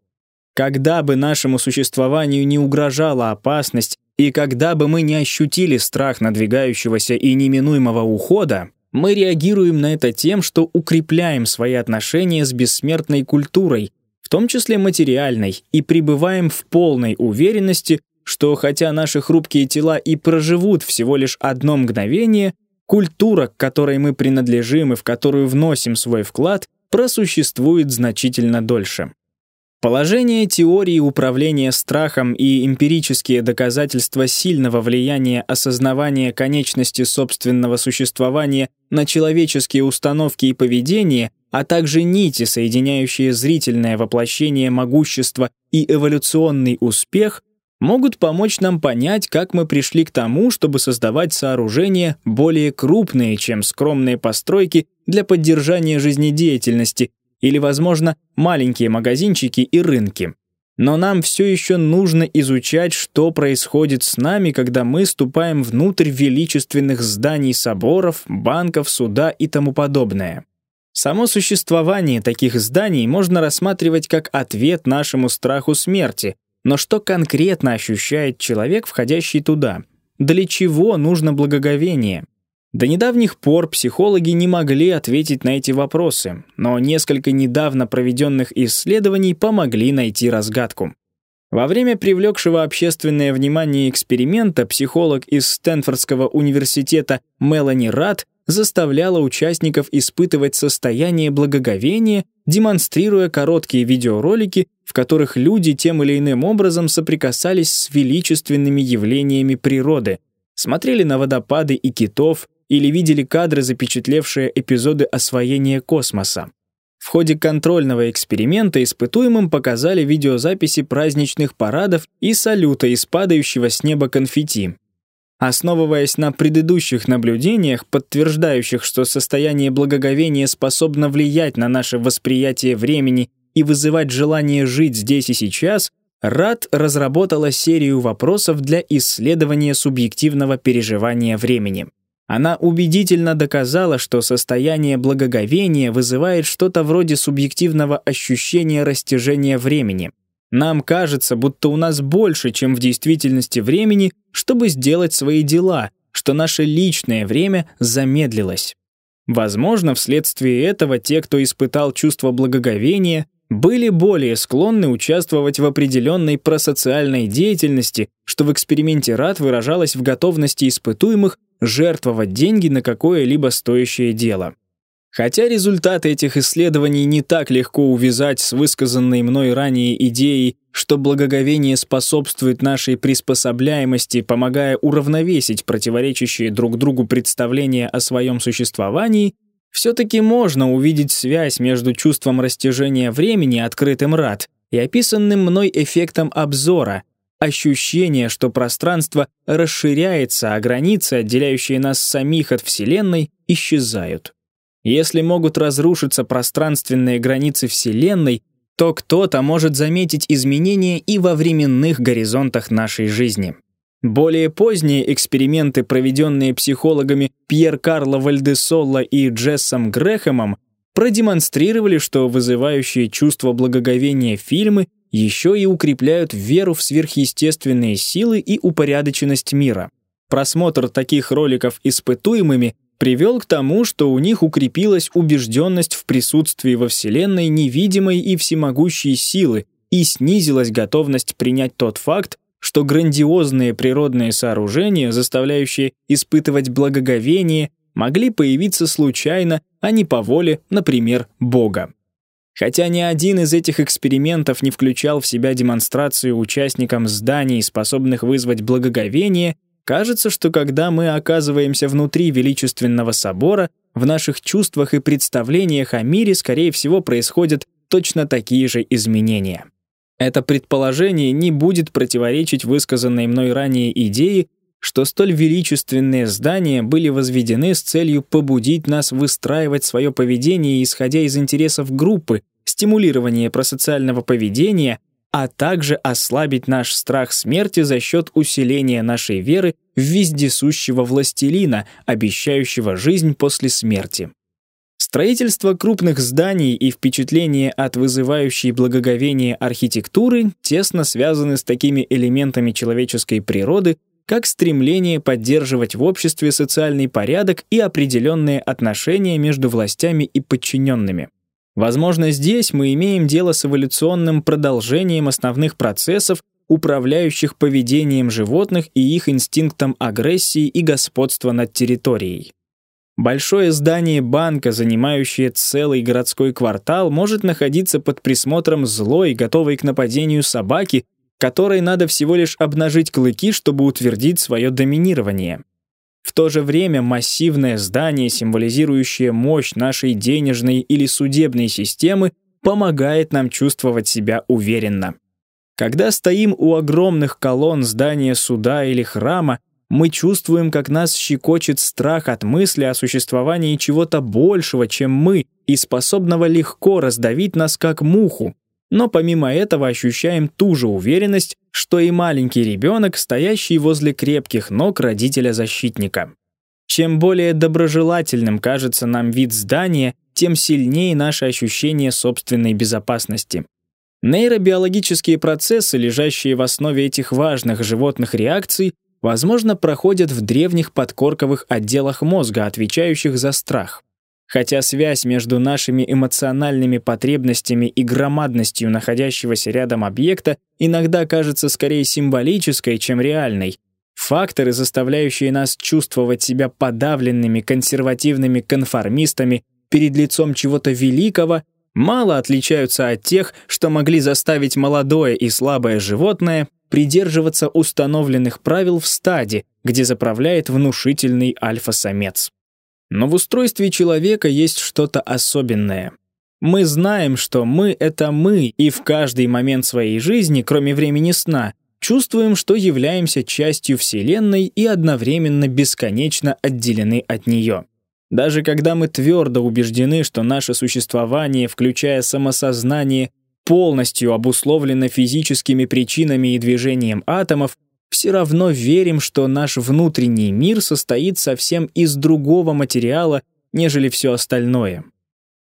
S1: Когда бы нашему существованию не угрожала опасность, и когда бы мы не ощутили страх надвигающегося и неминуемого ухода, мы реагируем на это тем, что укрепляем свои отношения с бессмертной культурой, в том числе материальной, и пребываем в полной уверенности, что хотя наши хрупкие тела и проживут всего лишь одно мгновение, культура, к которой мы принадлежим и в которую вносим свой вклад, просуществует значительно дольше. Положение теории управления страхом и эмпирические доказательства сильного влияния осознавания конечности собственного существования на человеческие установки и поведение, а также нити, соединяющие зрительное воплощение могущества и эволюционный успех, могут помочь нам понять, как мы пришли к тому, чтобы создавать сооружения более крупные, чем скромные постройки для поддержания жизнедеятельности, или, возможно, маленькие магазинчики и рынки. Но нам все еще нужно изучать, что происходит с нами, когда мы ступаем внутрь величественных зданий соборов, банков, суда и тому подобное. Само существование таких зданий можно рассматривать как ответ нашему страху смерти, но что конкретно ощущает человек, входящий туда? Для чего нужно благоговение? До недавних пор психологи не могли ответить на эти вопросы, но несколько недавно проведенных исследований помогли найти разгадку. Во время привлекшего общественное внимание эксперимента психолог из Стэнфордского университета Мелани Рад заставляла участников испытывать состояние благоговения, демонстрируя короткие видеоролики, в которых люди тем или иным образом соприкасались с величественными явлениями природы, смотрели на водопады и китов, или видели кадры, запечатлевшие эпизоды освоения космоса. В ходе контрольного эксперимента испытуемым показали видеозаписи праздничных парадов и салюта из падающего с неба конфетти. Основываясь на предыдущих наблюдениях, подтверждающих, что состояние благоговения способно влиять на наше восприятие времени и вызывать желание жить здесь и сейчас, РАД разработала серию вопросов для исследования субъективного переживания времени. Она убедительно доказала, что состояние благоговения вызывает что-то вроде субъективного ощущения растяжения времени. Нам кажется, будто у нас больше, чем в действительности времени, чтобы сделать свои дела, что наше личное время замедлилось. Возможно, вследствие этого те, кто испытал чувство благоговения, были более склонны участвовать в определенной просоциальной деятельности, что в эксперименте РАД выражалось в готовности испытуемых жертвовать деньги на какое-либо стоящее дело. Хотя результаты этих исследований не так легко увязать с высказанной мной ранее идеей, что благоговение способствует нашей приспособляемости, помогая уравновесить противоречащие друг другу представления о своем существовании, все-таки можно увидеть связь между чувством растяжения времени, открытым рад, и описанным мной эффектом обзора, ощущение, что пространство расширяется, а границы, отделяющие нас самих от Вселенной, исчезают. Если могут разрушиться пространственные границы Вселенной, то кто-то может заметить изменения и во временных горизонтах нашей жизни. Более поздние эксперименты, проведенные психологами Пьер Карло Вальдесоло и Джессом Грэхэмом, продемонстрировали, что вызывающие чувство благоговения фильмы еще и укрепляют веру в сверхъестественные силы и упорядоченность мира. Просмотр таких роликов испытуемыми привел к тому, что у них укрепилась убежденность в присутствии во Вселенной невидимой и всемогущей силы и снизилась готовность принять тот факт, что грандиозные природные сооружения, заставляющие испытывать благоговение, могли появиться случайно, а не по воле, например, Бога. Хотя ни один из этих экспериментов не включал в себя демонстрацию участникам зданий, способных вызвать благоговение, Кажется, что когда мы оказываемся внутри величественного собора, в наших чувствах и представлениях о мире, скорее всего, происходят точно такие же изменения. Это предположение не будет противоречить высказанной мной ранее идее, что столь величественные здания были возведены с целью побудить нас выстраивать свое поведение, исходя из интересов группы, стимулирования просоциального поведения, а также ослабить наш страх смерти за счет усиления нашей веры в вездесущего властелина, обещающего жизнь после смерти. Строительство крупных зданий и впечатление от вызывающей благоговение архитектуры тесно связаны с такими элементами человеческой природы, как стремление поддерживать в обществе социальный порядок и определенные отношения между властями и подчиненными. Возможно, здесь мы имеем дело с эволюционным продолжением основных процессов, управляющих поведением животных и их инстинктом агрессии и господства над территорией. Большое здание банка, занимающее целый городской квартал, может находиться под присмотром злой, готовой к нападению собаки, которой надо всего лишь обнажить клыки, чтобы утвердить свое доминирование. В то же время массивное здание, символизирующее мощь нашей денежной или судебной системы, помогает нам чувствовать себя уверенно. Когда стоим у огромных колонн здания суда или храма, мы чувствуем, как нас щекочет страх от мысли о существовании чего-то большего, чем мы, и способного легко раздавить нас как муху но помимо этого ощущаем ту же уверенность, что и маленький ребенок, стоящий возле крепких ног родителя-защитника. Чем более доброжелательным кажется нам вид здания, тем сильнее наше ощущение собственной безопасности. Нейробиологические процессы, лежащие в основе этих важных животных реакций, возможно, проходят в древних подкорковых отделах мозга, отвечающих за страх. Хотя связь между нашими эмоциональными потребностями и громадностью находящегося рядом объекта иногда кажется скорее символической, чем реальной. Факторы, заставляющие нас чувствовать себя подавленными консервативными конформистами перед лицом чего-то великого, мало отличаются от тех, что могли заставить молодое и слабое животное придерживаться установленных правил в стаде, где заправляет внушительный альфа-самец. Но в устройстве человека есть что-то особенное. Мы знаем, что мы — это мы, и в каждый момент своей жизни, кроме времени сна, чувствуем, что являемся частью Вселенной и одновременно бесконечно отделены от нее. Даже когда мы твердо убеждены, что наше существование, включая самосознание, полностью обусловлено физическими причинами и движением атомов, все равно верим, что наш внутренний мир состоит совсем из другого материала, нежели все остальное.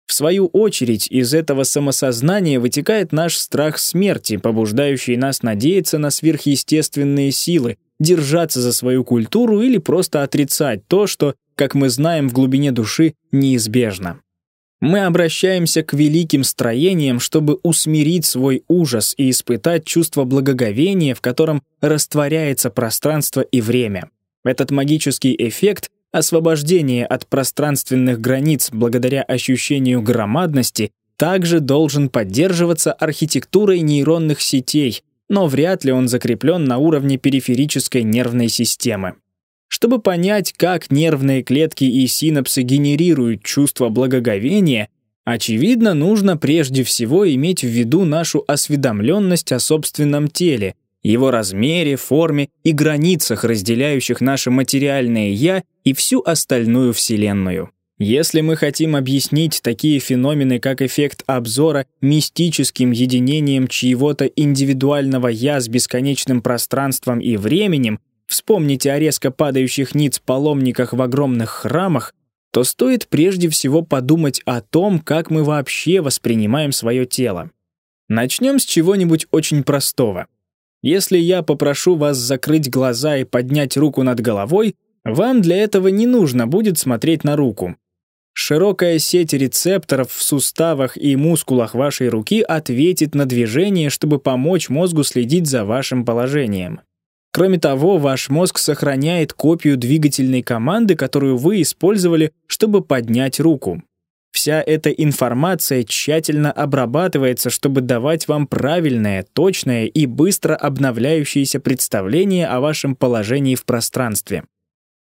S1: В свою очередь, из этого самосознания вытекает наш страх смерти, побуждающий нас надеяться на сверхъестественные силы, держаться за свою культуру или просто отрицать то, что, как мы знаем в глубине души, неизбежно. Мы обращаемся к великим строениям, чтобы усмирить свой ужас и испытать чувство благоговения, в котором растворяется пространство и время. Этот магический эффект освобождение от пространственных границ благодаря ощущению громадности также должен поддерживаться архитектурой нейронных сетей, но вряд ли он закреплен на уровне периферической нервной системы. Чтобы понять, как нервные клетки и синапсы генерируют чувство благоговения, очевидно, нужно прежде всего иметь в виду нашу осведомленность о собственном теле, его размере, форме и границах, разделяющих наше материальное «я» и всю остальную Вселенную. Если мы хотим объяснить такие феномены, как эффект обзора, мистическим единением чьего-то индивидуального «я» с бесконечным пространством и временем, вспомните о резко падающих ниц паломниках в огромных храмах, то стоит прежде всего подумать о том, как мы вообще воспринимаем свое тело. Начнем с чего-нибудь очень простого. Если я попрошу вас закрыть глаза и поднять руку над головой, вам для этого не нужно будет смотреть на руку. Широкая сеть рецепторов в суставах и мускулах вашей руки ответит на движение, чтобы помочь мозгу следить за вашим положением. Кроме того, ваш мозг сохраняет копию двигательной команды, которую вы использовали, чтобы поднять руку. Вся эта информация тщательно обрабатывается, чтобы давать вам правильное, точное и быстро обновляющееся представление о вашем положении в пространстве.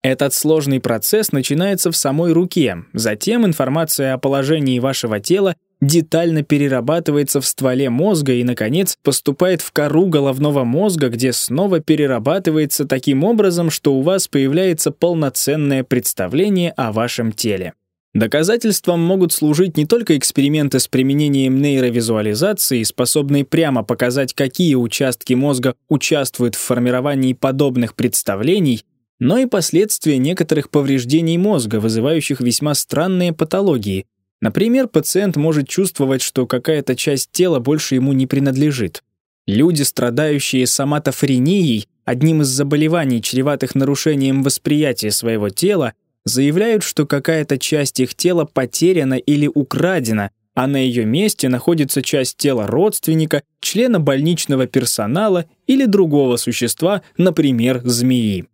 S1: Этот сложный процесс начинается в самой руке, затем информация о положении вашего тела детально перерабатывается в стволе мозга и, наконец, поступает в кору головного мозга, где снова перерабатывается таким образом, что у вас появляется полноценное представление о вашем теле. Доказательством могут служить не только эксперименты с применением нейровизуализации, способные прямо показать, какие участки мозга участвуют в формировании подобных представлений, но и последствия некоторых повреждений мозга, вызывающих весьма странные патологии. Например, пациент может чувствовать, что какая-то часть тела больше ему не принадлежит. Люди, страдающие соматофренией, одним из заболеваний, чреватых нарушением восприятия своего тела, заявляют, что какая-то часть их тела потеряна или украдена, а на ее месте находится часть тела родственника, члена больничного персонала или другого существа, например, змеи.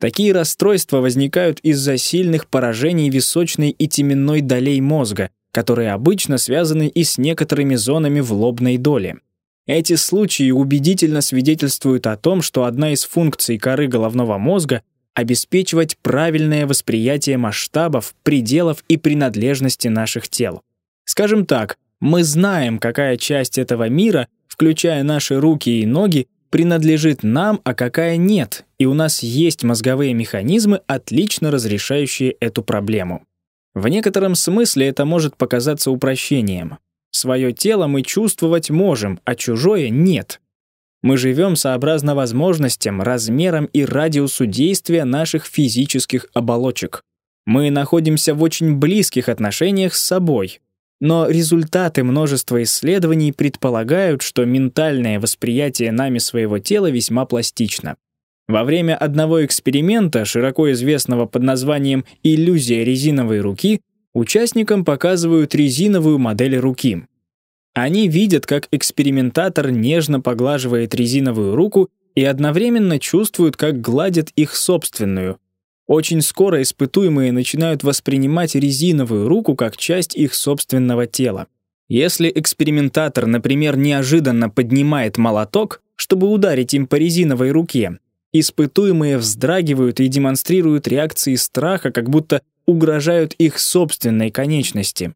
S1: Такие расстройства возникают из-за сильных поражений височной и теменной долей мозга, которые обычно связаны и с некоторыми зонами в лобной доле. Эти случаи убедительно свидетельствуют о том, что одна из функций коры головного мозга обеспечивать правильное восприятие масштабов, пределов и принадлежности наших тел. Скажем так, мы знаем, какая часть этого мира, включая наши руки и ноги, принадлежит нам, а какая нет, и у нас есть мозговые механизмы, отлично разрешающие эту проблему. В некотором смысле это может показаться упрощением. Свое тело мы чувствовать можем, а чужое — нет. Мы живем сообразно возможностям, размерам и радиусу действия наших физических оболочек. Мы находимся в очень близких отношениях с собой. Но результаты множества исследований предполагают, что ментальное восприятие нами своего тела весьма пластично. Во время одного эксперимента, широко известного под названием «Иллюзия резиновой руки», участникам показывают резиновую модель руки. Они видят, как экспериментатор нежно поглаживает резиновую руку и одновременно чувствуют, как гладит их собственную. Очень скоро испытуемые начинают воспринимать резиновую руку как часть их собственного тела. Если экспериментатор, например, неожиданно поднимает молоток, чтобы ударить им по резиновой руке, испытуемые вздрагивают и демонстрируют реакции страха, как будто угрожают их собственной конечности.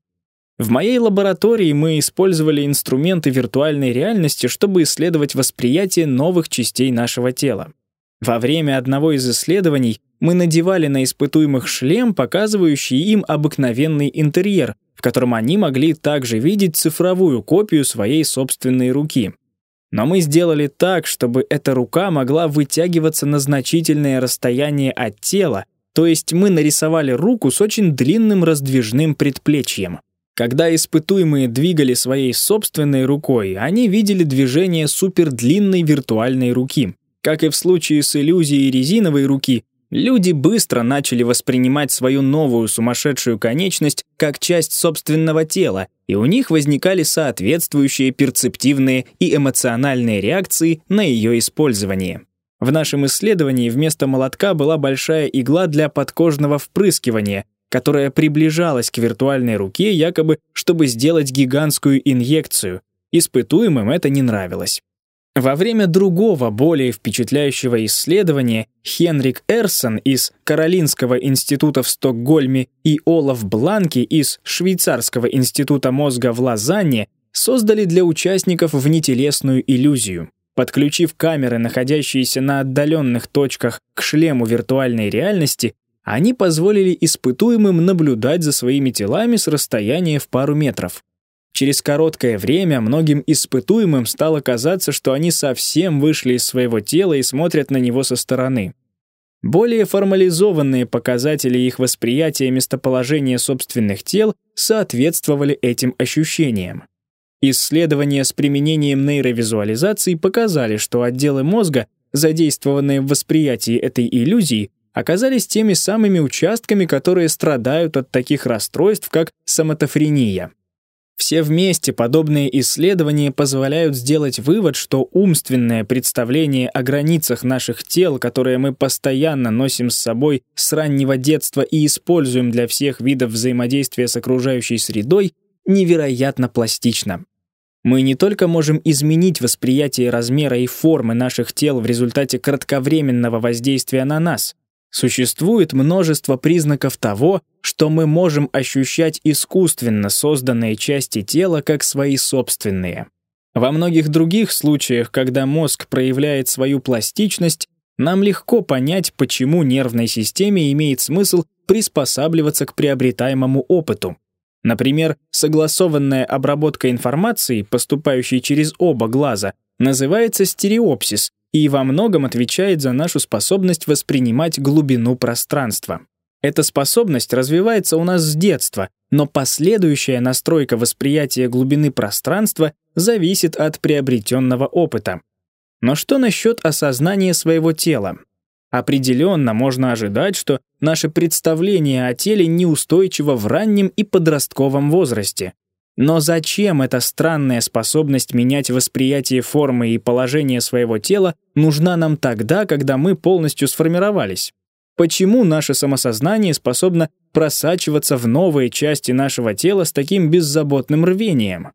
S1: В моей лаборатории мы использовали инструменты виртуальной реальности, чтобы исследовать восприятие новых частей нашего тела. Во время одного из исследований мы надевали на испытуемых шлем, показывающий им обыкновенный интерьер, в котором они могли также видеть цифровую копию своей собственной руки. Но мы сделали так, чтобы эта рука могла вытягиваться на значительное расстояние от тела, то есть мы нарисовали руку с очень длинным раздвижным предплечьем. Когда испытуемые двигали своей собственной рукой, они видели движение супердлинной виртуальной руки. Как и в случае с иллюзией резиновой руки, люди быстро начали воспринимать свою новую сумасшедшую конечность как часть собственного тела, и у них возникали соответствующие перцептивные и эмоциональные реакции на ее использование. В нашем исследовании вместо молотка была большая игла для подкожного впрыскивания, которая приближалась к виртуальной руке якобы, чтобы сделать гигантскую инъекцию. Испытуемым это не нравилось. Во время другого, более впечатляющего исследования Хенрик Эрсон из Каролинского института в Стокгольме и Олаф Бланки из Швейцарского института мозга в Лозанне создали для участников внетелесную иллюзию. Подключив камеры, находящиеся на отдаленных точках к шлему виртуальной реальности, они позволили испытуемым наблюдать за своими телами с расстояния в пару метров. Через короткое время многим испытуемым стало казаться, что они совсем вышли из своего тела и смотрят на него со стороны. Более формализованные показатели их восприятия местоположения собственных тел соответствовали этим ощущениям. Исследования с применением нейровизуализации показали, что отделы мозга, задействованные в восприятии этой иллюзии, оказались теми самыми участками, которые страдают от таких расстройств, как соматофрения. Все вместе подобные исследования позволяют сделать вывод, что умственное представление о границах наших тел, которое мы постоянно носим с собой с раннего детства и используем для всех видов взаимодействия с окружающей средой, невероятно пластично. Мы не только можем изменить восприятие размера и формы наших тел в результате кратковременного воздействия на нас, Существует множество признаков того, что мы можем ощущать искусственно созданные части тела как свои собственные. Во многих других случаях, когда мозг проявляет свою пластичность, нам легко понять, почему нервной системе имеет смысл приспосабливаться к приобретаемому опыту. Например, согласованная обработка информации, поступающей через оба глаза, называется стереопсис и во многом отвечает за нашу способность воспринимать глубину пространства. Эта способность развивается у нас с детства, но последующая настройка восприятия глубины пространства зависит от приобретенного опыта. Но что насчет осознания своего тела? Определенно можно ожидать, что наше представление о теле неустойчиво в раннем и подростковом возрасте. Но зачем эта странная способность менять восприятие формы и положения своего тела нужна нам тогда, когда мы полностью сформировались? Почему наше самосознание способно просачиваться в новые части нашего тела с таким беззаботным рвением?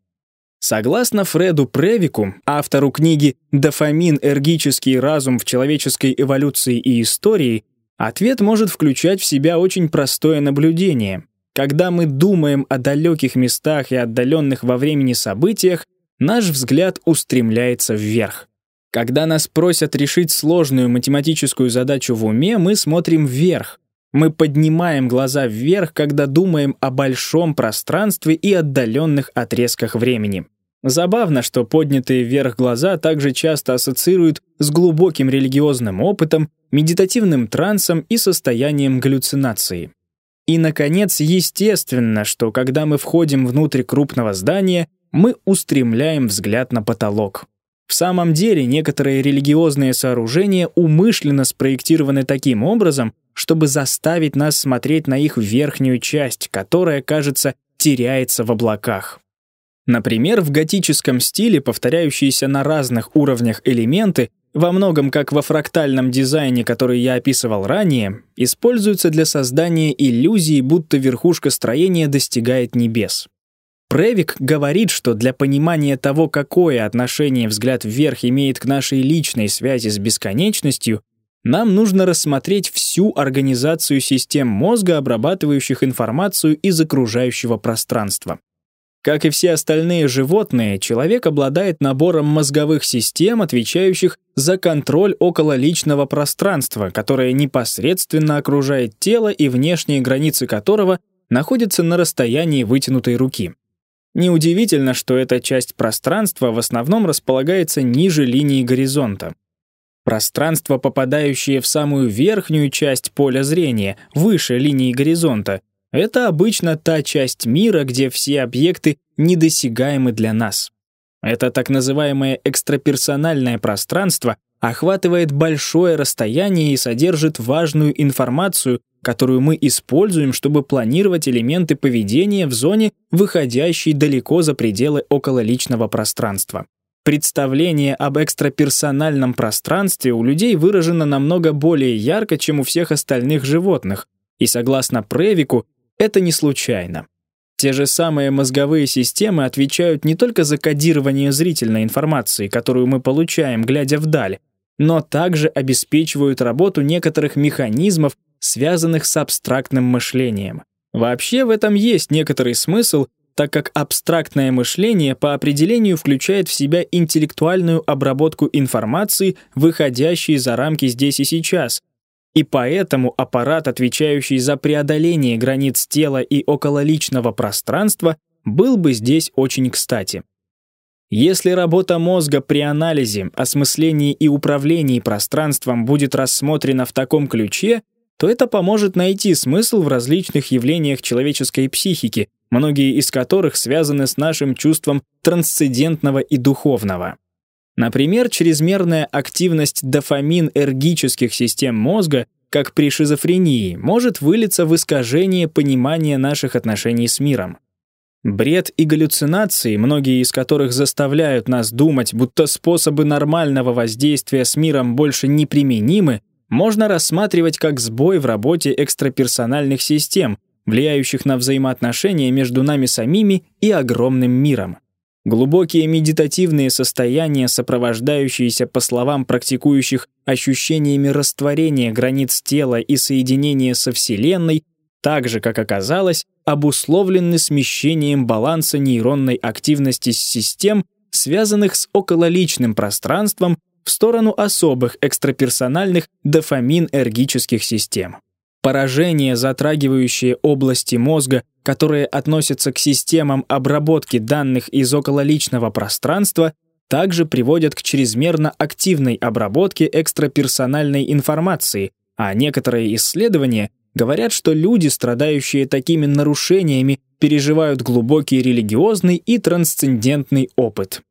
S1: Согласно Фреду Превику, автору книги «Дофамин. Эргический разум в человеческой эволюции и истории», ответ может включать в себя очень простое наблюдение. Когда мы думаем о далеких местах и отдаленных во времени событиях, наш взгляд устремляется вверх. Когда нас просят решить сложную математическую задачу в уме, мы смотрим вверх. Мы поднимаем глаза вверх, когда думаем о большом пространстве и отдаленных отрезках времени. Забавно, что поднятые вверх глаза также часто ассоциируют с глубоким религиозным опытом, медитативным трансом и состоянием галлюцинации. И, наконец, естественно, что когда мы входим внутрь крупного здания, мы устремляем взгляд на потолок. В самом деле, некоторые религиозные сооружения умышленно спроектированы таким образом, чтобы заставить нас смотреть на их верхнюю часть, которая, кажется, теряется в облаках. Например, в готическом стиле повторяющиеся на разных уровнях элементы во многом как во фрактальном дизайне, который я описывал ранее, используются для создания иллюзии, будто верхушка строения достигает небес. Превик говорит, что для понимания того, какое отношение взгляд вверх имеет к нашей личной связи с бесконечностью, нам нужно рассмотреть всю организацию систем мозга, обрабатывающих информацию из окружающего пространства. Как и все остальные животные, человек обладает набором мозговых систем, отвечающих за контроль около личного пространства, которое непосредственно окружает тело и внешние границы которого находятся на расстоянии вытянутой руки. Неудивительно, что эта часть пространства в основном располагается ниже линии горизонта. Пространство, попадающее в самую верхнюю часть поля зрения, выше линии горизонта, это обычно та часть мира, где все объекты недосягаемы для нас. Это так называемое экстраперсональное пространство охватывает большое расстояние и содержит важную информацию, которую мы используем, чтобы планировать элементы поведения в зоне, выходящей далеко за пределы окололичного пространства. Представление об экстраперсональном пространстве у людей выражено намного более ярко, чем у всех остальных животных, и согласно Превику, это не случайно. Те же самые мозговые системы отвечают не только за кодирование зрительной информации, которую мы получаем, глядя вдаль, но также обеспечивают работу некоторых механизмов, связанных с абстрактным мышлением. Вообще в этом есть некоторый смысл, так как абстрактное мышление по определению включает в себя интеллектуальную обработку информации, выходящей за рамки здесь и сейчас. И поэтому аппарат, отвечающий за преодоление границ тела и окололичного пространства, был бы здесь очень кстати. Если работа мозга при анализе, осмыслении и управлении пространством будет рассмотрена в таком ключе, то это поможет найти смысл в различных явлениях человеческой психики, многие из которых связаны с нашим чувством трансцендентного и духовного. Например, чрезмерная активность дофамин-эргических систем мозга, как при шизофрении, может вылиться в искажение понимания наших отношений с миром. Бред и галлюцинации, многие из которых заставляют нас думать, будто способы нормального воздействия с миром больше не применимы, можно рассматривать как сбой в работе экстраперсональных систем, влияющих на взаимоотношения между нами самими и огромным миром. Глубокие медитативные состояния, сопровождающиеся, по словам практикующих, ощущениями растворения границ тела и соединения со Вселенной, так же, как оказалось, обусловлены смещением баланса нейронной активности систем, связанных с окололичным пространством в сторону особых экстраперсональных дофамин-эргических систем. Поражения, затрагивающие области мозга, которые относятся к системам обработки данных из окололичного пространства, также приводят к чрезмерно активной обработке экстраперсональной информации, а некоторые исследования Говорят, что люди, страдающие такими нарушениями, переживают глубокий религиозный и трансцендентный опыт.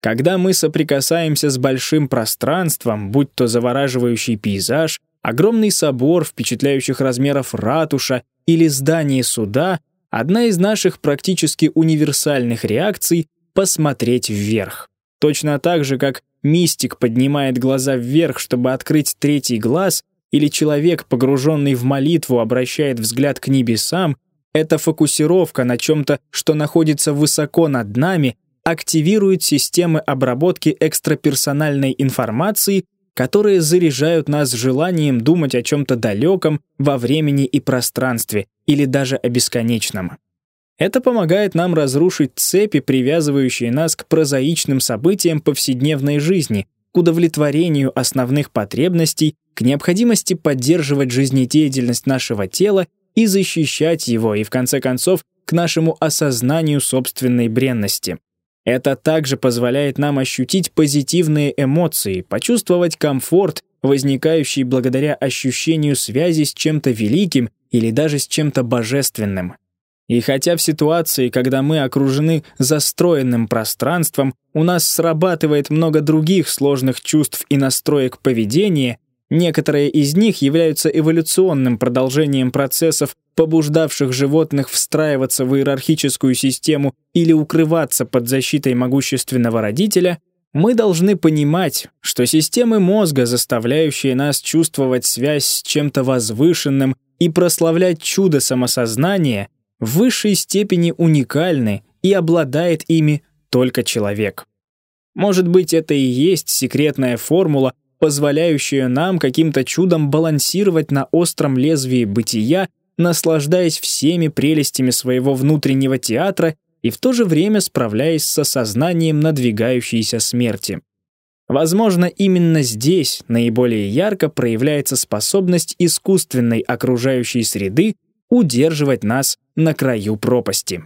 S1: Когда мы соприкасаемся с большим пространством, будь то завораживающий пейзаж, огромный собор впечатляющих размеров ратуша или здание суда, одна из наших практически универсальных реакций — посмотреть вверх. Точно так же, как мистик поднимает глаза вверх, чтобы открыть третий глаз, или человек, погруженный в молитву, обращает взгляд к небесам, эта фокусировка на чем-то, что находится высоко над нами, активирует системы обработки экстраперсональной информации, которые заряжают нас желанием думать о чем-то далеком во времени и пространстве, или даже о бесконечном. Это помогает нам разрушить цепи, привязывающие нас к прозаичным событиям повседневной жизни, к удовлетворению основных потребностей, к необходимости поддерживать жизнедеятельность нашего тела и защищать его, и в конце концов к нашему осознанию собственной бренности. Это также позволяет нам ощутить позитивные эмоции, почувствовать комфорт, возникающий благодаря ощущению связи с чем-то великим или даже с чем-то божественным. И хотя в ситуации, когда мы окружены застроенным пространством, у нас срабатывает много других сложных чувств и настроек поведения, некоторые из них являются эволюционным продолжением процессов, побуждавших животных встраиваться в иерархическую систему или укрываться под защитой могущественного родителя, мы должны понимать, что системы мозга, заставляющие нас чувствовать связь с чем-то возвышенным и прославлять чудо самосознания, в высшей степени уникальны и обладает ими только человек. Может быть, это и есть секретная формула, позволяющая нам каким-то чудом балансировать на остром лезвии бытия, наслаждаясь всеми прелестями своего внутреннего театра и в то же время справляясь с осознанием надвигающейся смерти. Возможно, именно здесь наиболее ярко проявляется способность искусственной окружающей среды удерживать нас на краю пропасти.